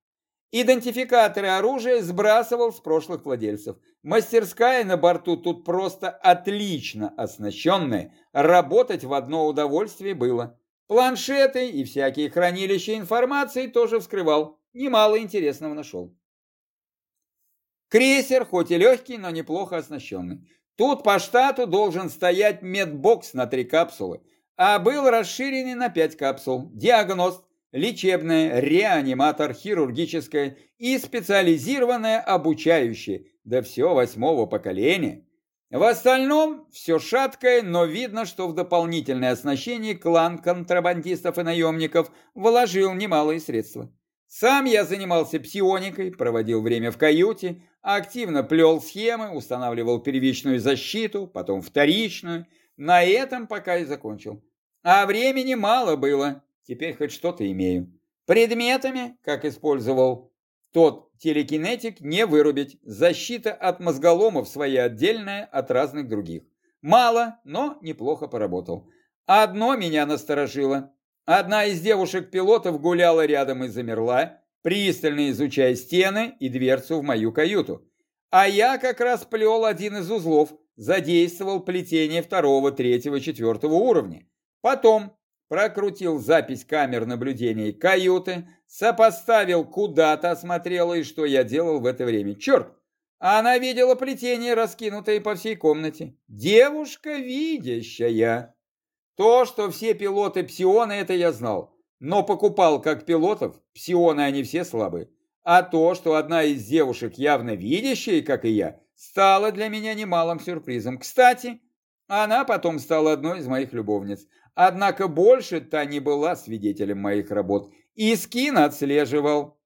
Идентификаторы оружия сбрасывал с прошлых владельцев. Мастерская на борту тут просто отлично оснащенная. Работать в одно удовольствие было. Планшеты и всякие хранилища информации тоже вскрывал. Немало интересного нашел. Крейсер, хоть и легкий, но неплохо оснащенный. Тут по штату должен стоять медбокс на три капсулы, а был расширенный на пять капсул. Диагност, лечебная, реаниматор, хирургическое и специализированное обучающее, да все восьмого поколения. В остальном все шаткое, но видно, что в дополнительное оснащение клан контрабандистов и наемников вложил немалые средства. Сам я занимался псионикой, проводил время в каюте, активно плел схемы, устанавливал первичную защиту, потом вторичную. На этом пока и закончил. А времени мало было, теперь хоть что-то имею. Предметами, как использовал, Тот телекинетик не вырубить, защита от мозголомов своя отдельная от разных других. Мало, но неплохо поработал. Одно меня насторожило. Одна из девушек-пилотов гуляла рядом и замерла, пристально изучая стены и дверцу в мою каюту. А я как раз плел один из узлов, задействовал плетение второго, третьего, четвертого уровня. Потом прокрутил запись камер наблюдения каюты, сопоставил куда-то, осмотрела и что я делал в это время. Черт, она видела плетение, раскинутое по всей комнате. Девушка видящая. То, что все пилоты псионы, это я знал. Но покупал как пилотов, псионы они все слабые. А то, что одна из девушек явно видящая, как и я, стало для меня немалым сюрпризом. Кстати, она потом стала одной из моих любовниц. Однако больше та не была свидетелем моих работ. И скин отслеживал.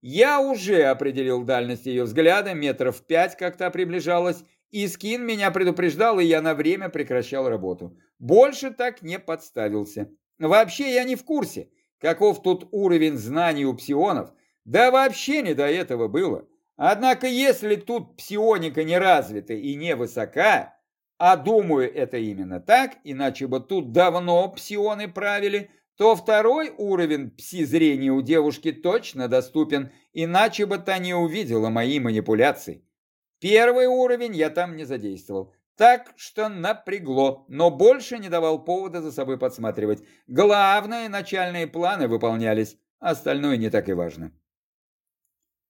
Я уже определил дальность ее взгляда, метров пять, как та приближалась, и скин меня предупреждал, и я на время прекращал работу. Больше так не подставился. Вообще я не в курсе, каков тут уровень знаний у псионов, да вообще не до этого было. Однако если тут псионика не развита и не высока, а думаю это именно так, иначе бы тут давно псионы правили, то второй уровень пси-зрения у девушки точно доступен, иначе бы та не увидела мои манипуляции. Первый уровень я там не задействовал. Так что напрягло, но больше не давал повода за собой подсматривать. Главное, начальные планы выполнялись, остальное не так и важно.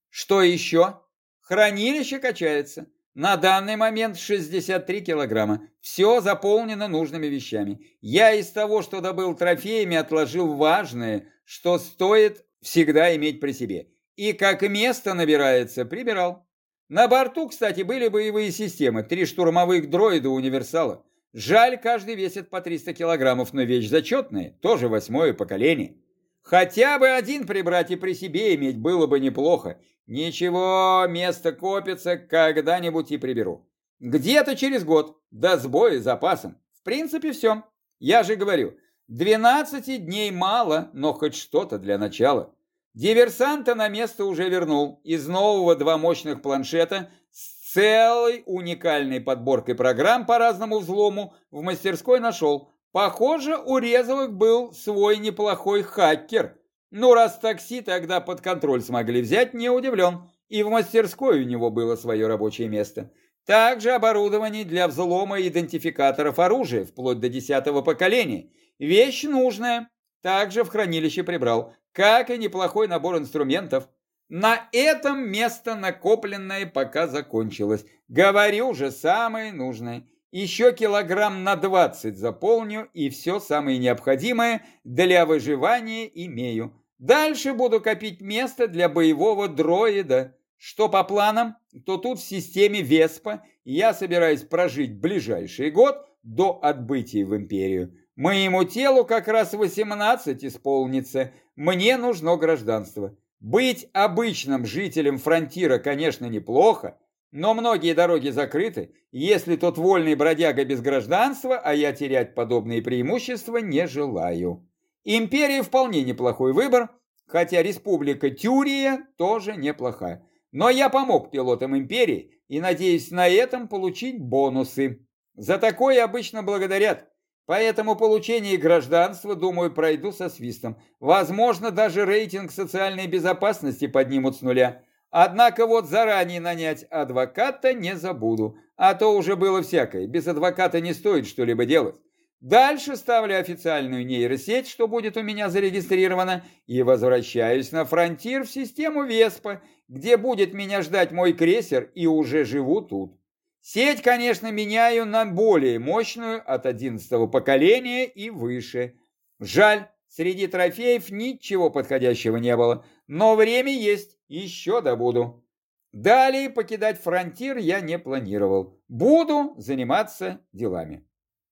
Что еще? Хранилище качается. На данный момент 63 килограмма. Все заполнено нужными вещами. Я из того, что добыл трофеями, отложил важное, что стоит всегда иметь при себе. И как место набирается, прибирал. На борту, кстати, были боевые системы, три штурмовых дроида универсала. Жаль, каждый весит по 300 килограммов, но вещь зачетная, тоже восьмое поколение. Хотя бы один прибрать и при себе иметь было бы неплохо. Ничего, место копится, когда-нибудь и приберу. Где-то через год, до сбоя запасом. В принципе, все. Я же говорю, 12 дней мало, но хоть что-то для начала. Диверсанта на место уже вернул. Из нового два мощных планшета с целой уникальной подборкой программ по разному взлому в мастерской нашел. Похоже, у Резовых был свой неплохой хакер. Ну, раз такси тогда под контроль смогли взять, не удивлен. И в мастерской у него было свое рабочее место. Также оборудование для взлома идентификаторов оружия, вплоть до десятого поколения. Вещь нужная. Также в хранилище прибрал как и неплохой набор инструментов. На этом место накопленное пока закончилось. Говорю же, самое нужное. Еще килограмм на 20 заполню и все самое необходимое для выживания имею. Дальше буду копить место для боевого дроида. Что по планам, то тут в системе Веспа я собираюсь прожить ближайший год до отбытия в Империю. Моему телу как раз 18 исполнится, мне нужно гражданство. Быть обычным жителем фронтира, конечно, неплохо, но многие дороги закрыты, если тот вольный бродяга без гражданства, а я терять подобные преимущества не желаю. Империя вполне неплохой выбор, хотя республика Тюрия тоже неплохая. Но я помог пилотам империи и надеюсь на этом получить бонусы. За такое обычно благодарят. Поэтому получение гражданства, думаю, пройду со свистом. Возможно, даже рейтинг социальной безопасности поднимут с нуля. Однако вот заранее нанять адвоката не забуду. А то уже было всякое. Без адвоката не стоит что-либо делать. Дальше ставлю официальную нейросеть, что будет у меня зарегистрировано, и возвращаюсь на фронтир в систему Веспа, где будет меня ждать мой крейсер, и уже живу тут. Сеть, конечно, меняю на более мощную от 11 поколения и выше. Жаль, среди трофеев ничего подходящего не было, но время есть, еще добуду. Далее покидать фронтир я не планировал. Буду заниматься делами.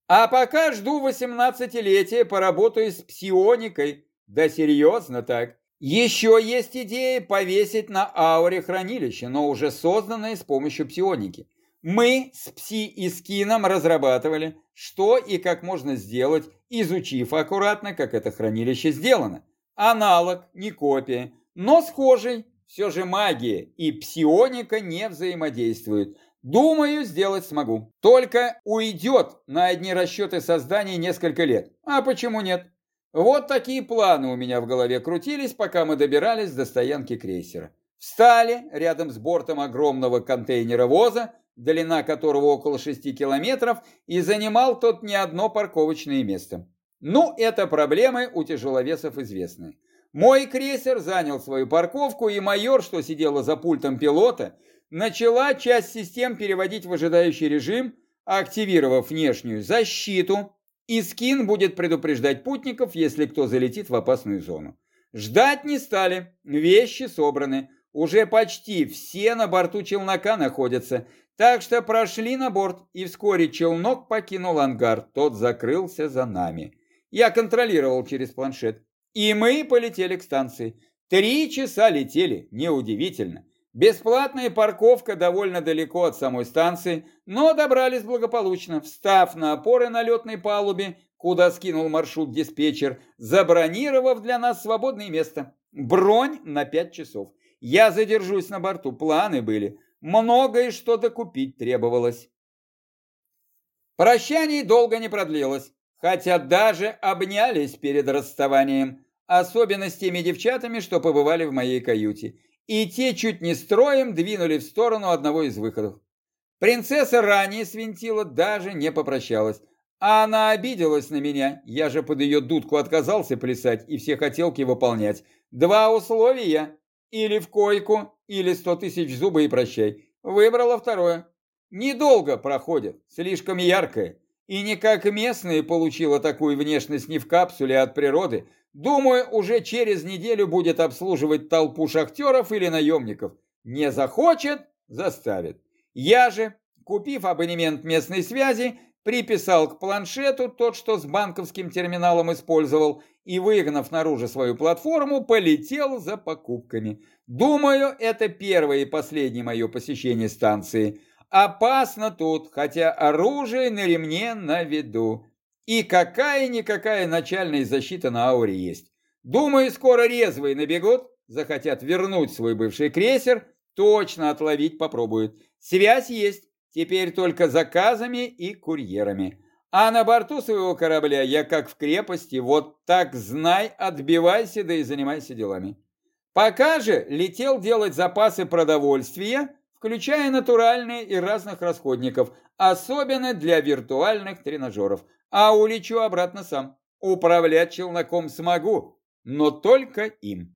А пока жду 18-летия, поработаю с псионикой. Да серьезно так. Еще есть идея повесить на ауре хранилище, но уже созданное с помощью псионики. Мы с Пси и Скином разрабатывали, что и как можно сделать, изучив аккуратно, как это хранилище сделано. Аналог, не копия, но схожий, Все же магия и псионика не взаимодействуют. Думаю, сделать смогу. Только уйдет на одни расчеты создания несколько лет. А почему нет? Вот такие планы у меня в голове крутились, пока мы добирались до стоянки крейсера. Встали рядом с бортом огромного контейнера-воза, длина которого около 6 километров, и занимал тот не одно парковочное место. Ну, это проблемы у тяжеловесов известны. Мой крейсер занял свою парковку, и майор, что сидела за пультом пилота, начала часть систем переводить в ожидающий режим, активировав внешнюю защиту, и скин будет предупреждать путников, если кто залетит в опасную зону. Ждать не стали, вещи собраны, уже почти все на борту челнока находятся, так что прошли на борт, и вскоре челнок покинул ангар, тот закрылся за нами. Я контролировал через планшет, и мы полетели к станции. Три часа летели, неудивительно. Бесплатная парковка довольно далеко от самой станции, но добрались благополучно, встав на опоры на летной палубе, куда скинул маршрут диспетчер, забронировав для нас свободное место. Бронь на пять часов. Я задержусь на борту, планы были. Многое что докупить требовалось. Прощание долго не продлилось, хотя даже обнялись перед расставанием, особенно с теми девчатами, что побывали в моей каюте. И те чуть не строем двинули в сторону одного из выходов. Принцесса ранее свинтила, даже не попрощалась. А она обиделась на меня, я же под ее дудку отказался плясать и все хотелки выполнять. Два условия. Или в койку, или сто тысяч зуба и прощай. Выбрала второе. Недолго проходит, слишком яркое. И не как местные получила такую внешность не в капсуле, а от природы. Думаю, уже через неделю будет обслуживать толпу шахтеров или наемников. Не захочет – заставит. Я же, купив абонемент местной связи, приписал к планшету тот, что с банковским терминалом использовал, и, выгнав наружу свою платформу, полетел за покупками. Думаю, это первое и последнее мое посещение станции. Опасно тут, хотя оружие на ремне на виду. И какая-никакая начальная защита на ауре есть. Думаю, скоро резвые набегут, захотят вернуть свой бывший крейсер, точно отловить попробуют. Связь есть, теперь только заказами и курьерами. А на борту своего корабля я как в крепости, вот так знай, отбивайся, да и занимайся делами. Пока же летел делать запасы продовольствия, включая натуральные и разных расходников, особенно для виртуальных тренажеров. А улечу обратно сам. Управлять челноком смогу, но только им.